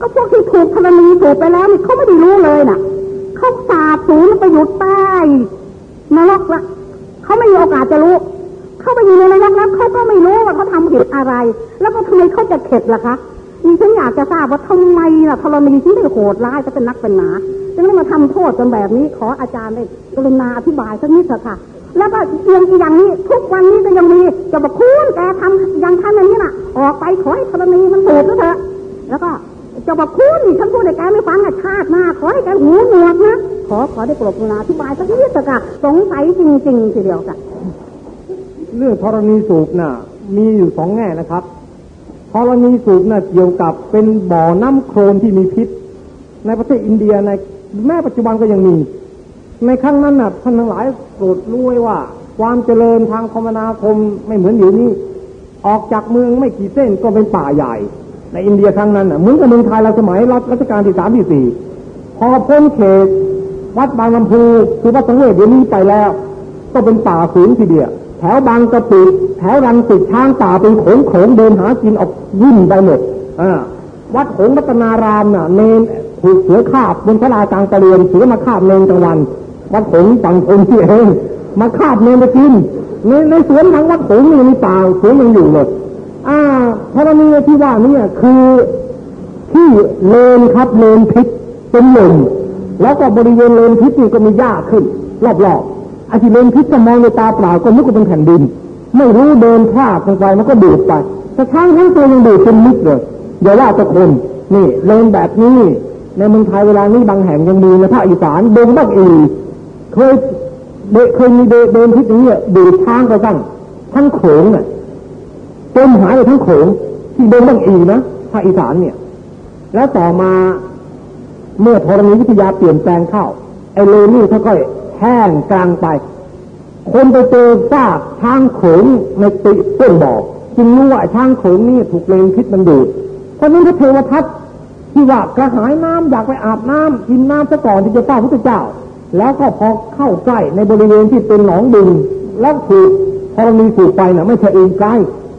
ก็พวกที่ถูกธรณีถูกไปแล้วนี่เขาไม่ได้รู้เลยน่ะเขาสาบสูญไปอยู่ใต้นรกละ เขาไม่มีโอกาสจะรู้ เขาไปอยู่ในนรกแล้วเขาก็ไม่รู้ว่าเขาทำผิดอะไร แล้วก็ทำไมเขาจะเข็ดล่ะคะนี่ฉันอยากจะทราบว่าทำไมล่ะธรณีที่ได้โหดร้ายจะเป็นนักเป็นหนาจะต้องมาทำโทษกันแบบนี้ ขออาจารย์ได้กรุณาอธิบายสักนิดเถอะค่ะ แล้วก็เตียงอย่างนี้ทุกวันนี้ก็ยังมีจะบอกคุณแกทำย่างทำอย่างนี้น่ะ ออกไปขอให้ธรณีมันบูดเถอะ แล้วก็จะบอกคุณฉันพูดให้แกไม่ฟังอะชาติหน้าขอให้แกหูหนวกนะ ขอขอได้โปรดกรุณาอธิบายสักนิดเถอะสงสัยจริงๆทีเดียวค่ะเรื่องธรณีสูบน่ะ มีอยู่สองแง่นะครับธรณีสูบน่ะเกี่ยวกับเป็นบ่อน้ำโคลนที่มีพิษ ในประเทศอินเดียในแม้ปัจจุบันก็ยังมี ในครั้งนั้นน่ะท่านทั้งหลายโปรดรู้ไว้ว่า ความเจริญทางคมนาคมไม่เหมือนอยู่นี้ ออกจากเมืองไม่กี่เส้นก็เป็นป่าใหญ่ ในอินเดียครั้งนั้นน่ะเหมือนกับเมืองไทยเราสมัยรัชกาลที่สามที่สี่พอพ้นเขต วัดบางลำพูคือวัดสังเวชเดี๋ยวนี้ไปแล้ว ก็เป็นป่าสูงทีเดียวแถวบางกะปิแถวรังสิตช้างป่าเป็นโขงโขงเดินหากินออกยิ่นไปหมดวัดหงรัตนารามน่ะเนนถูกเสือคาบบนพระลากลางตะเรียนเสือมาคาบเนนกลางวัน วัดหงฝั่งทนที่เองมาคาบเนนไปกินในในสวนทางวัดหงนี่มีป่าสวนยังอยู่เลยอ่าพระนีที่ว่านี่คือที่เลนครับเลนพิษเป็นหนึ่ง แล้วก็บริเวณเลนพิษนี่ก็มีหญ้าขึ้น รอบๆอาทิเลนพิษจะมองในตาเปล่าก็นึกว่าเป็นแผ่นดิน ไม่รู้เดินพลาดลงไปมันก็ดูดไปแต่ช้างทั้งตัวยังดูดเป็นมิดเลยอย่าว่าแต่คนนี่เลนแบบนี้ในเมืองไทยเวลานี้บางแห่งยังมีในภาคอีสานดงบักอีเคยเดเคยมีเดินพิษนี้ดูดช้างไปตั้งทั้งโขงเนี่ยจมหายไปทั้งโขงที่ดงบักอีนะภาคอีสานเนี่ย แล้วต่อมา เมื่อธรณีวิทยาเปลี่ยนแปลงเข้า ไอ้เลนนี่ค่อยๆแห้งกลางไป คนไปเจอซากช้างโขงในติต้นบ่อจึงรู้ว่าช้างโขงนี่ถูกเลนพิษมันดูดเพราะนั้นพระเทวทัตที่ว่ากระหายน้ำอยากไปอาบน้ำกินน้ำซะก่อนที่จะเฝ้าพระเจ้า แล้วก็พอเข้าใกล้ในบริเวณที่เป็นหนองดึงแล้วถูกธรณีสูบไปน่ะไม่ใช่เองใกล้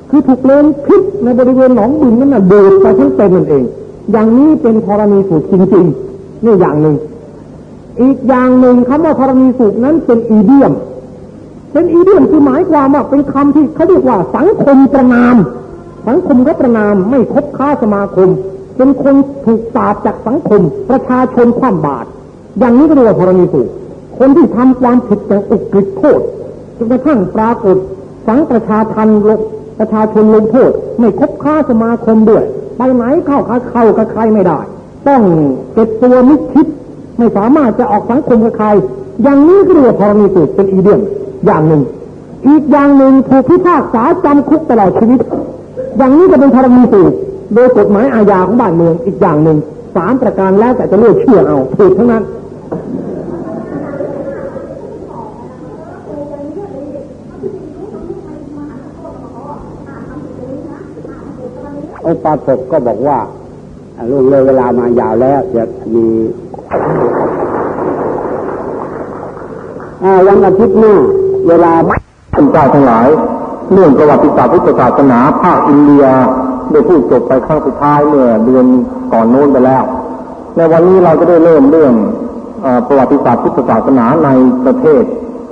คือถูกเลนพิษในบริเวณหนองดึงนั่นน่ะดูดไปทั้งเป็นนั่นเอง อย่างนี้เป็นธรณีสูบจริงๆ นี่อย่างหนึ่ง อีกอย่างหนึ่งคำว่าธรณีสูบนั้นเป็นอีเดียม เป็นอีเดียมคือหมายความว่าเป็นคำที่เขาเรียกว่าสังคมประนาม สังคมก็ประนามไม่คบค้าสมาคม เป็นคนถูกสาบจากสังคม ประชาชนความบาตรอย่างนี้ก็เรียกว่าธรณีสูบคนที่ทำความผิดอย่างอุกฤษโทษจนกระทั่งปรากฏสังประชาทันลงประชาชนลงโทษ ไม่คบค้าสมาคมด้วย ไปไหนเข้าเข้ากับใครไม่ได้ ต้องเก็บตัวมิดชิด ไม่สามารถจะออกสังคมกับใคร อย่างนี้ก็เรียกว่าธรณีสูบเป็นอีเดียมอย่างหนึ่ง อีกอย่างหนึ่งถูกพิพากษาจำคุกตลอดชีวิต อย่างนี้จะเป็นธรณีสูบโดยกฎหมายอาญาของบ้านเมืองอีกอย่างหนึ่งสามประการแล้วแต่จะเลือกเชื่อเอาถูกทั้งนั้นองค์ปาถกก็บอกว่า ล่วงเลยเวลามายาวแล้วจะมีวันอาทิตย์หน้าเวลาท่านเจ้าทั้งหลาย เรื่องประวัติศาสตร์พุทธศาสนาภาคอินเดียได้พูดจบไปครั้งสุดท้ายเมื่อเดือนก่อนโน้นไปแล้ว ในวันนี้เราจะได้เริ่มเรื่องอประวัติศาสตร์พุทธศาสนาในประเทศ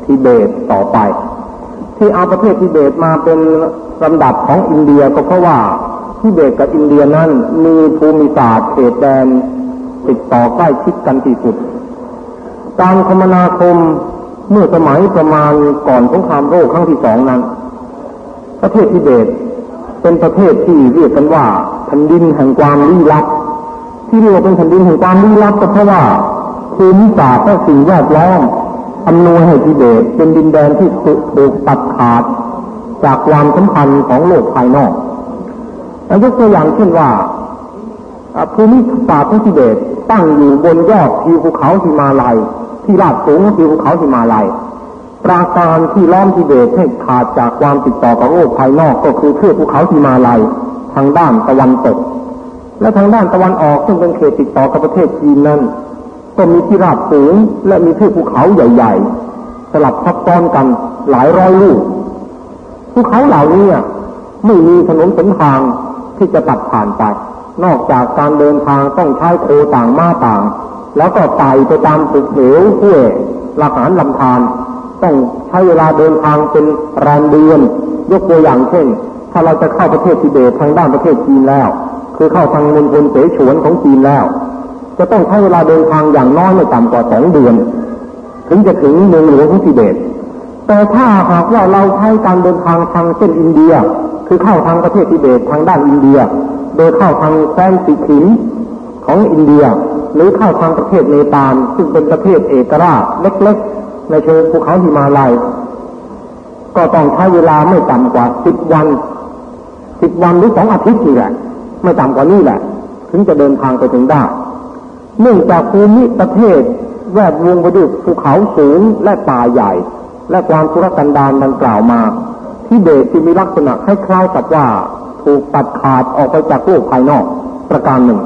ทิเบตต่อไป ที่เอาประเทศทิเบตมาเป็นลำดับของอินเดียก็เพราะว่า ทิเบตกับอินเดียนั้นมีภูมิศาสตร์เขตแดนติดต่อใกล้ชิดกันที่สุด การคมนาคมเมื่อสมัยประมาณก่อนสงครามโลกครั้งที่สองนั้น ประเทศทิเบตเป็นประเทศที่เรียกกันว่าแผ่นดินแห่งความลี้ลับ ที่เรียกว่าเป็นแผ่นดินแห่งความลี้ลับก็เพราะว่าภูมิศาสตร์และสิ่งแวดล้อมอำนวยให้ทิเบตเป็นดินแดนที่ถูกตัดขาด จากความสัมพันธ์ของโลกภายนอก ยกตัวอย่างเช่นว่าภูมิศาสตร์ของทิเบตตั้งอยู่บนยอดทิวภูเขาหิมาลัย ที่ราบสูงของทิวภูเขาหิมาลัย ปราการที่ล้อมทิเบตให้ขาดจากความติดต่อกับโลกภายนอกก็คือเทือกภูเขาหิมาลัยทางด้านตะวันตก และทางด้านตะวันออกซึ่งเป็นเขตติดต่อกับประเทศจีนนั้น ก็มีที่ราบสูงและมีเทือกภูเขาใหญ่ ๆ สลับซับซ้อนกันหลายร้อยลูกภูเขาเหล่านี้ไม่มีถนนหนทาง ที่จะตัดผ่านไป นอกจากการเดินทางต้องใช้โคต่างม้าต่าง แล้วก็ไต่ไปตามตึกเหวห้วยละหารลำธารต้องใช้เวลาเดินทางเป็นแรมเดือน ยกตัวอย่างเช่น ถ้าเราจะเข้าประเทศทิเบตทางด้านประเทศจีนแล้ว คือเข้าทางมณฑลเสฉวนของจีนแล้ว จะต้องใช้เวลาเดินทางอย่างน้อยไม่ต่ำกว่าสองเดือน ถึงจะถึงเมืองหลวงของทิเบต แต่ถ้าหากว่าเราใช้การเดินทางทางเส้นอินเดีย คือเข้าทางประเทศทิเบตทางด้านอินเดีย โดยเข้าทางแคว้นสิขิมของอินเดีย หรือเข้าทางประเทศเนปาลซึ่งเป็นประเทศเอกราชเล็กๆ ในเชิงภูเขาหิมาลัย ก็ต้องใช้เวลาไม่ต่ำกว่าสิบวันสิบวันหรือสองอาทิตย์นี่แหละ ไม่ต่ำกว่านี้แหละ ถึงจะเดินทางไปถึงได้เนื่องจากภูมิประเทศแวดวงไปด้วยภูเขาสูงและป่าใหญ่ และความทุรกันดารดังกล่าวมา ที่เบตที่มีลักษณะคล้ายๆกับว่าถูกตัดขาดออกไปจากโลกภายนอกประการหนึ่ง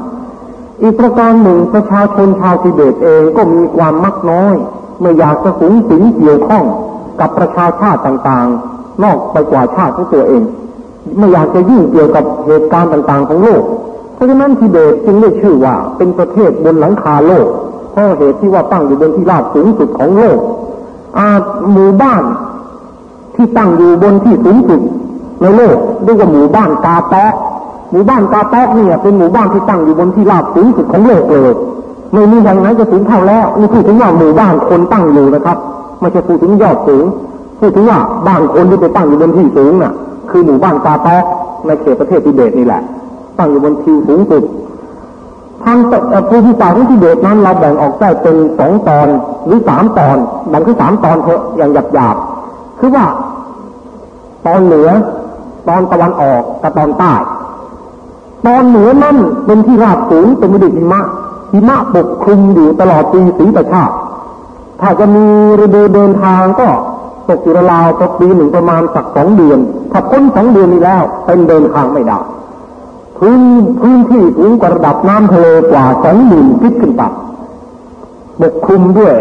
อีกประการหนึ่งประชาชนชาวทิเบตเองก็มีความมักน้อย ไม่อยากจะสูงสิงเกี่ยวข้องกับประชาชาติต่างๆ นอกไปกว่าชาติของตัวเอง ไม่อยากจะยุ่งเกี่ยวกับเหตุการณ์ต่างๆ ของโลก เพราะฉะนั้นทิเบตจึงได้ชื่อว่าเป็นประเทศบนหลังคาโลกเพราะเหตุที่ว่าตั้งอยู่บนที่ราบสูงสุดของโลกอาหมู่บ้าน ที่ตั้งอยู่บนที่สูงสุดในโลกเรียกว่าหมู่บ้านกาแตกหมู่บ้านกาแตกเนี่ยเป็นหมู่บ้านที่ตั้งอยู่บนที่ราบสูงสุดของโลกเลยไม่มีอย่างไหนจะสูงเท่าแล้วนี่พูดถึงว่าหมู่บ้านคนตั้งอยู่นะครับไม่ใช่พูดถึงยอดสูงพูดถึงว่าบ้านคนที่ไปตั้งอยู่บนที่สูงน่ะ คือหมู่บ้านกาแตกในเขตประเทศทิเบตนี่แหละ ตั้งอยู่บนที่สูงสุดทางภูมิศาสตร์ของทิเบตนั้นเราแบ่งออกได้เป็นสองตอนหรือสามตอนแบ่งคือสามตอนเถอะอย่างหยาบๆคือว่า ตอนเหนือ ตอนตะวันออกกับตอนใต้ ตอนเหนือนั่นเป็นที่ราบสูงเป็นมฤดูหิมะหิมะปกคลุมอยู่ตลอดปีสีประชาติถ้าจะมีฤดูเดินทางก็ตกอยู่ราวตกปีหนึ่งประมาณสักสองเดือน ถ้าพ้นสองเดือนนี้แล้วเป็นเดินทางไม่ได้พื้นพื้นที่สูงกว่าระดับน้ำทะเลกว่าสองหมื่นฟิตขึ้นไปปกคลุมด้วย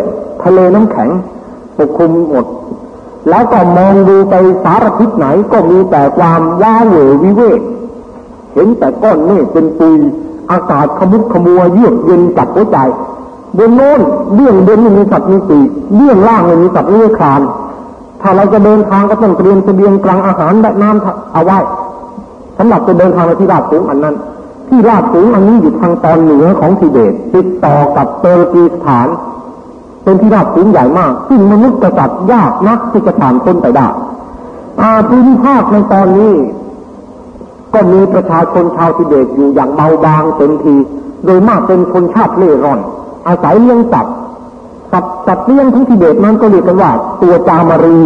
ทะเลน้ำแข็งปกคลุมหมด แล้วก็มองดูไปสารทิศไหนก็มีแต่ความว้าเหววิเวก เห็นแต่ก้อนเมฆเป็นปีอากาศขมุกขมัวเยือกเย็นจับหัวใจบนโน้นเบื้องบนมีสัตว์มีปีกเบื้องล่างมีสัตว์เลื้อยคลาน ถ้าเราจะเดินทางก็ต้องเตรียมเสบียงกลางอาหารและน้ำเอาไว้สำหรับจะเดินทางไปที่ราบสูงอันนั้น ที่ราบสูงอันนี้อยู่ทางตอนเหนือของทิเบตติดต่อกับเตอร์กีสถาน เป็นที่ราบสูงใหญ่มาก ซึ่งมนุษย์กษัตริย์ยากนักที่จะผ่านพ้นไปได้อาภูมิภาคในตอนนี้ ก็มีประชาชนชาวทิเบตอยู่อย่างเบาบางเต็มที โดยมากเป็นคนชาติเล่ร่อน อาศัยเลี้ยงสัตว์สัตว์สัตว์เลี้ยงของทิเบตนั้นก็เรียกกันว่า ตัวจามารี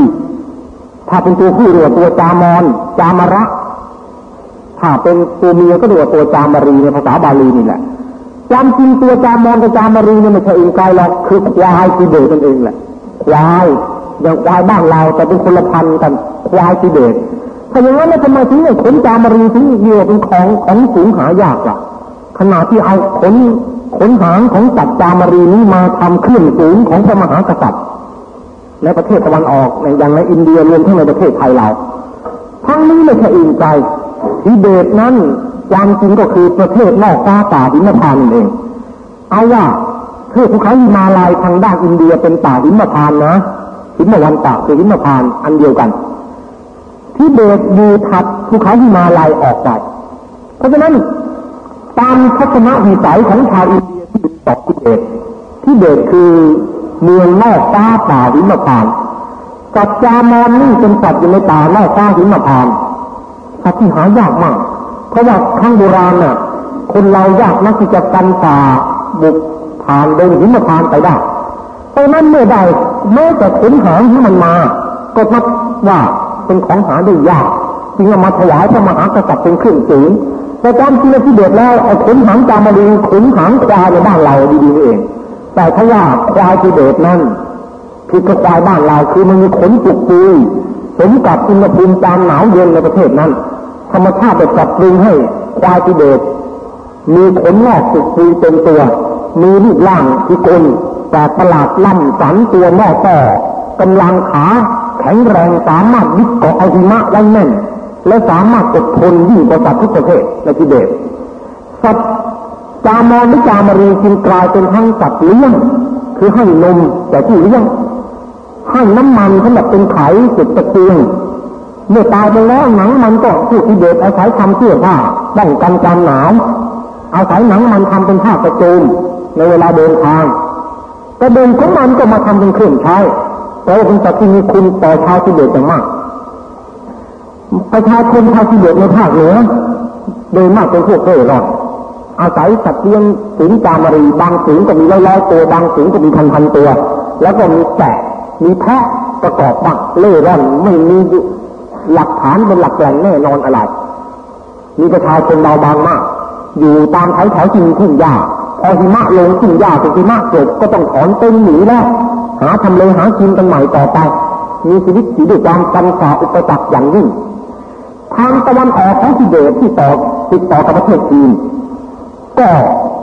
ถ้าเป็นตัวผู้เรียกตัวจามอนจามาระ ถ้าเป็นตัวเมียก็เรียกว่าตัวจามารีในภาษาบาลีนี่แหละ ความจริงตัวจามอนกับจามารีเนี่ยไม่ใช่อื่นไกลหรอกคือควายทิเบตนั่นเองแหละควายอย่างควายบ้านเราแต่เป็นคนละพันกันควายทิเบตถ้าอย่างนั้นทำไมถึงเนี่ยขนจามารีถึงเดียวเป็นของของสูงหายากล่ะขณะที่เอาขนขนหางของสัตว์จามารีนี้มาทำเครื่องสูงของพระมหากษัตริย์ในประเทศตะวันออกในอย่างในอินเดียรวมทั้งในประเทศไทยเรา ทั้งนี้ไม่ใช่อื่นไกลทิเบตนั้น ความจริงก็คือประเทศนอกฟ้าป่าหิมพานต์นั่นเอง เอาว่าเทือกภูเขาหิมาลัยทางด้านอินเดียเป็นป่าหิมพานต์นะหิมวันตะคือหิมพานต์อันเดียวกันทิเบตอยู่ถัดภูเขาหิมาลัยออกไป เพราะฉะนั้นตามทัศนวิสัยของชาวอินเดียที่อยู่ต่อทิเบตทิเบตคือเมืองนอกฟ้าป่าหิมพานกัจจามอนนี่เป็นสัตว์อยู่ในป่านอกฟ้าหิมพานสัตว์ที่หายากมาก ราะว่าข้างโบราณน่ะ คนเรายากนักที่จะกันป่าบุกผ่านเดินหิมพานไปได้เพราะนั้นเมื่อใดแม้แต่ขนหางที่มันมา ก็นับว่าเป็นของหาได้ยากจึงเอามาถวายพระมหากษัตริย์เป็นเครื่องสูงแต่ตามที่ที่เด็ดแล้วเอาขนหางจามารีขนหางควายในบ้านเราดีๆเอง แต่ถ้าว่าควายที่เด็ดนั้นผิดกับควายบ้านเราคือมันมีขนปุกปุยสมกับอุณหภูมิจามหนาวเย็นในประเทศนั้น ธรรมชาติจะปรับปรุงให้ควายทิเบตมีขนงอกสุกปุยเต็มตัว มีรูปร่างพิกลแต่ประหลาดล่ำสันตัวแม่ต่อกำลังขาแข็งแรงสามารถยึดเกาะเอหิมะไว้แน่น และสามารถอดทนยิ่งกว่าสัตว์ทุกประเภทในทิเบตสัตว์จามอนหรือจามารีจึงกลายเป็นทั้งสัตว์เลี้ยงคือให้นมแต่ที่เลี้ยงให้น้ำมันสำหรับเป็นไข่จุดตะเกียง เมื่อตายไปแล้วหนังมันก็ผู้ที่เด็กอาศัยทำเสื้อผ้าป้องกันความหนาวอาศัยหนังมันทำเป็นผ้ากระโจมในเวลาเดินทางกระด็นของมันก็มาทำเป็นเครื่องใช้เพราะเป็นสัตว์ที่มีคุณต่อชาวทิเบตอย่างมากประชาชนชาวทิเบตในภาคเหนือโดยมากเป็นพวกเร่ร่อนอาศัยสัตว์เลี้ยงสูงจามรีบางสูงก็มีร้อยๆตัวบางสูงก็มีพันๆตัว แล้วก็มีแกะมีแพะประกอบบ้างเล่ร่อนไม่มี หลักฐานเป็นหลักแหล่งแน่นอนอะไร มีประชาชนเบาบางมาก อยู่ตามแถวแถวจริงทุ่งหญ้าพอหิมะลงทุ่งหญ้าเป็นหิมะเกิดก็ต้องถอนเต้นหนีแล้ว หาทำเลหากินกันใหม่ต่อไป มีชีวิตอยู่ด้วยความกันฝ่าอุปสรรคอย่างยิ่งทางตะวันออกของทิเบตที่ต่อติดต่อกับประเทศจีนก็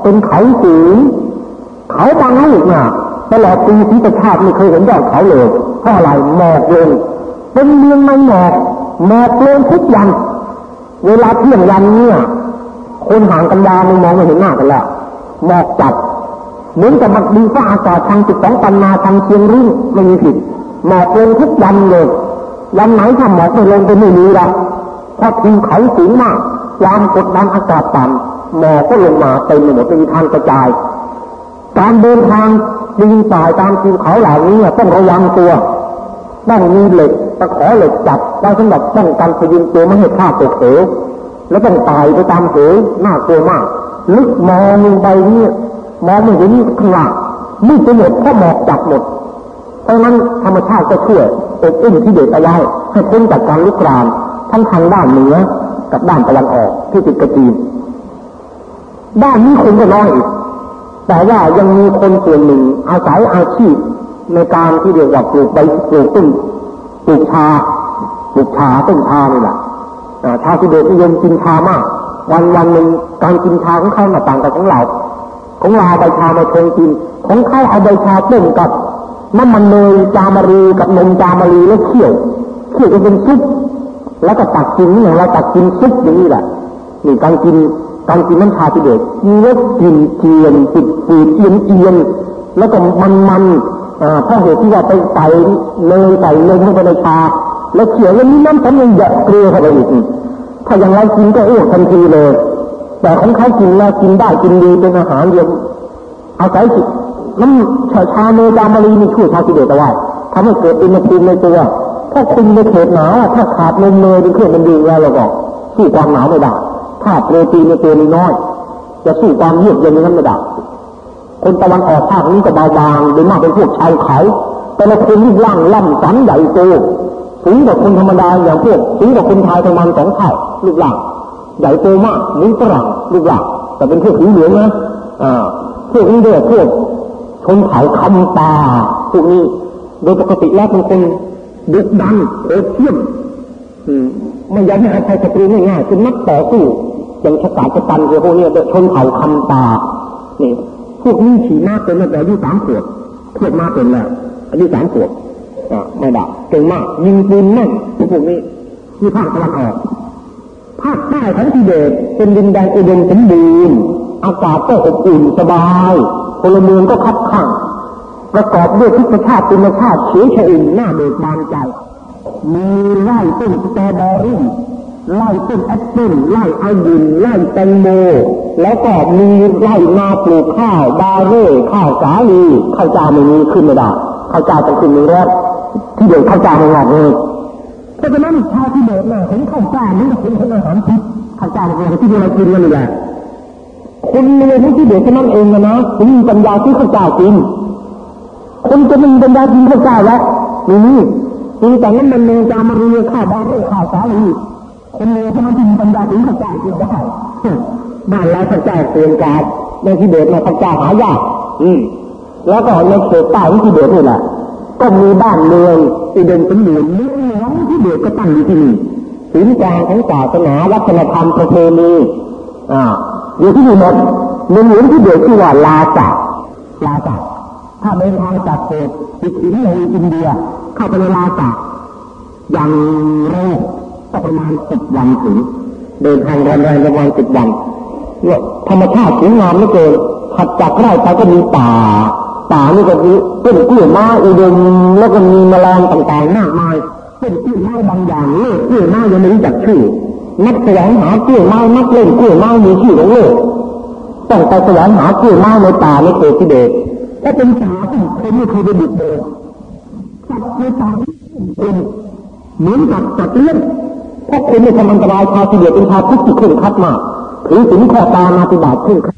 เป็นเขาสูงเขาบางลูกน่ะตลอดปีที่ประชาติไม่เคยเห็นยอดเขาเลยเพราะอะไรหมอกลงเป็นเมืองในหมอก หมอกลงทุกวัน เวลาเที่ยงวันเนี่ยคนห่างกันยาวไม่มองไม่เห็นหน้ากันแล้วหมอกจัดเหมือนกับมันดีฟ้าอากาศทางจุดสองปันนาทางเชียงรุ่งไม่มีผิดหมอกลงทุกวันเลยวันไหนถ้าหมอกไม่ลงก็ไม่มีละเพราะทิวเขาสูงมากความกดดันอากาศต่ำหมอกก็ลงมาเต็มหมดเป็นทางกระจาย การเดินทางยิงสายตามทิวเขาเหล่านี้ต้องระวังตัวต้องมีเหล็ก ตะขอเหล็กจับไว้สำหรับป้องกันพยุงตัวไม่ให้พลาดตกเหวแล้วต้องตายไปตามเหวน่ากลัวมากลึกมองลงไปนี่มองไม่เห็นข้างล่างมืดไปหมดเพราะหมอกจับหมดเพราะนั้นธรรมชาติก็ช่วยอบอุ้มที่เด็กเอาไว้ให้พ้นจากการลุกรามทั้งทางด้านเหนือกับด้านตะวันออกที่ติดกระจีนด้านนี้คนก็น้อยอีกแต่ว่ายังมีคนส่วนหนึ่งอาศัยอาชีพในการที่เรียกว่าปลูกใบปลูกต้น ปลูกชาปลูกชาต้นชานี่แหละชาวทิเบตนิยมกินชามาก วันวันหนึ่งการกินชาของเขาต่างกับของเรา ของเราใบชามาชงกิน ของเขาเอาใบชาต้มกับน้ำมันเนยจามารีกับนมจามารีแล้วเคี่ยวเคี่ยวจนเป็นซุปแล้วก็ตักกินอย่างเราตักกินซุปอย่างนี้แหละนี่การกินการกินน้ำชาทิเบตมีรสกลิ่นเจียนติดปีเจียนเจียนแล้วก็มันมัน เพราะเหตุที่ว่าไปใส่เลยใส่เลยเข้าไปในชาแล้วเขียวแล้วนี้น้ำฉันยังหยดเกลือเข้าไปอีก ถ้าอย่างไรกินก็อ้วกทันทีเลย แต่ของเขากินแล้วกินได้กินดีเป็นอาหารเดียวอาศัยจิตน้ำชาชาเนจามารีมีช่วยชาติเดตเอาไว้ทำให้เกิดอุณหภูมิในตัวถ้าคุณในเขตหนาวถ้าขาดนมเนยเป็นเครื่องมันดีแล้วเราก็สู้ความหนาวไม่ได้ถ้าโปรตีนในตัวมีน้อยจะสู้ความเยือกเย็นนั้นไม่ได้ คนตะวันออกภาคนี้ก็เบาบางโดยมากเป็นพวกชาวเขา แต่ละคนรูปร่างล่ำสันใหญ่โตสูงกว่าคนธรรมดาอย่างพวกสูงกว่าคนไทยประมาณสองเท่ารูปร่างใหญ่โตมากเหมือนฝรั่งรูปร่างแต่เป็นพวกผิวเหลืองนะอ่าพวกนี้เรียกพวกชนเผ่าคำตาพวกนี้โดยปกติแล้วเป็นคนดุดันโอเทียมไม่ยากให้ใครศัตรูง่ายๆเป็นนักต่อสู้อย่างชะกาจะตันเกี่ยวพวกนี้ชนเผ่าคำตานี่ พวกนี้ขี่ม้าเป็นตั้งแต่อายุสามขวบพวกม้าเป็นแล้วอายุสามขวบอ่าไม่ด่าเก่งมากยิงปืนแน่นพวกนี้ที่ภาคตะวันออกภาคใต้ของทิเบตเป็นดินแดนอุดมสมบูรณ์อากาศก็อบอุ่นสบายพลเมืองก็คับข้างประกอบด้วยทุกชาติเป็นชาติเฉยชอุ่นหน้าเบิกบานใจมีไร่ต้นสตรอเบอรี่ ไล่ต้นแอปเปิ้ลไล่องุ่นไล่แตงโม แล้วก็มีไล่นาปลูกข้าวบาเร่ข้าวสาลีข้าวจาไม่มีขึ้นไม่ได้ข้าวจาจะขึ้นมีแรกที่เด็กข้าวจาไม่งอกเลยเพราะฉะนั้นชาวที่เด็กน่ะเห็นข้าวจานี่ก็เป็นอาหารทิพย์ข้าวจาเป็นที่เรากินกันนี่แหละคนรวยที่เด็กเท่นั้นเองนะถึงมีปัญญาที่ข้าวจากินคนจะมีปัญญากินข้าวจาแล้วนี่นี่แต่นั้นมันเนจามาเรียข้าวบาเร่ข้าวสาลี คนเลวเท่านั้นที่มีปัญญาถึงพระเจ้าจริงได้บ้านเราพระเจ้าเตือนกาดในที่เดชในพระเจ้าหายากอืมแล้วก็ในเขตใต้ที่เดชนี่แหละก็มีบ้านเมืองที่เดินสมบูรณ์เมืองหลวงที่เดชก็ตั้งอยู่ที่นี่ศูนย์กลางของศาสนาวัฒนธรรมประเพณีอ่าอยู่ที่นี่หมดเมืองหลวงที่เดชชื่อว่าลาจักลาจักถ้าเดินทางจากเขตติดอินในอินเดีย เข้าไปในลาจักอย่างเร็ว ก็ประมาณสิบวันถึงเดินทางแรงๆประมาณสิบวันเนี่ยธรรมชาติสวยงามไม่เกินถัดจากไร่ไปก็มีป่าป่านี่ก็มีต้นกล้วยไม้อุดมแล้วก็มีแมลงต่างๆมากมายเป็นกล้วยไม้บางอย่างโลกกล้วยไม้ยังไม่รู้จักชื่อนักแสวงหากล้วยไม้นักเล่นกล้วยไม้มีชื่อของโลกต้องไปแสวงหากล้วยไม้ในป่าในเขตทิเบตถ้าเป็นสาที่คนไม่เคยไปบุกเบิกสัตว์ในป่าเป็นเหมือนกับสัตว์เลี้ยง เพราะคนไม่ทำอันตรายชาวทิเบตเป็นชาวพุทธที่เคร่งครัดมากถือศีลข้อตามาปฏิบัติเคร่งครัด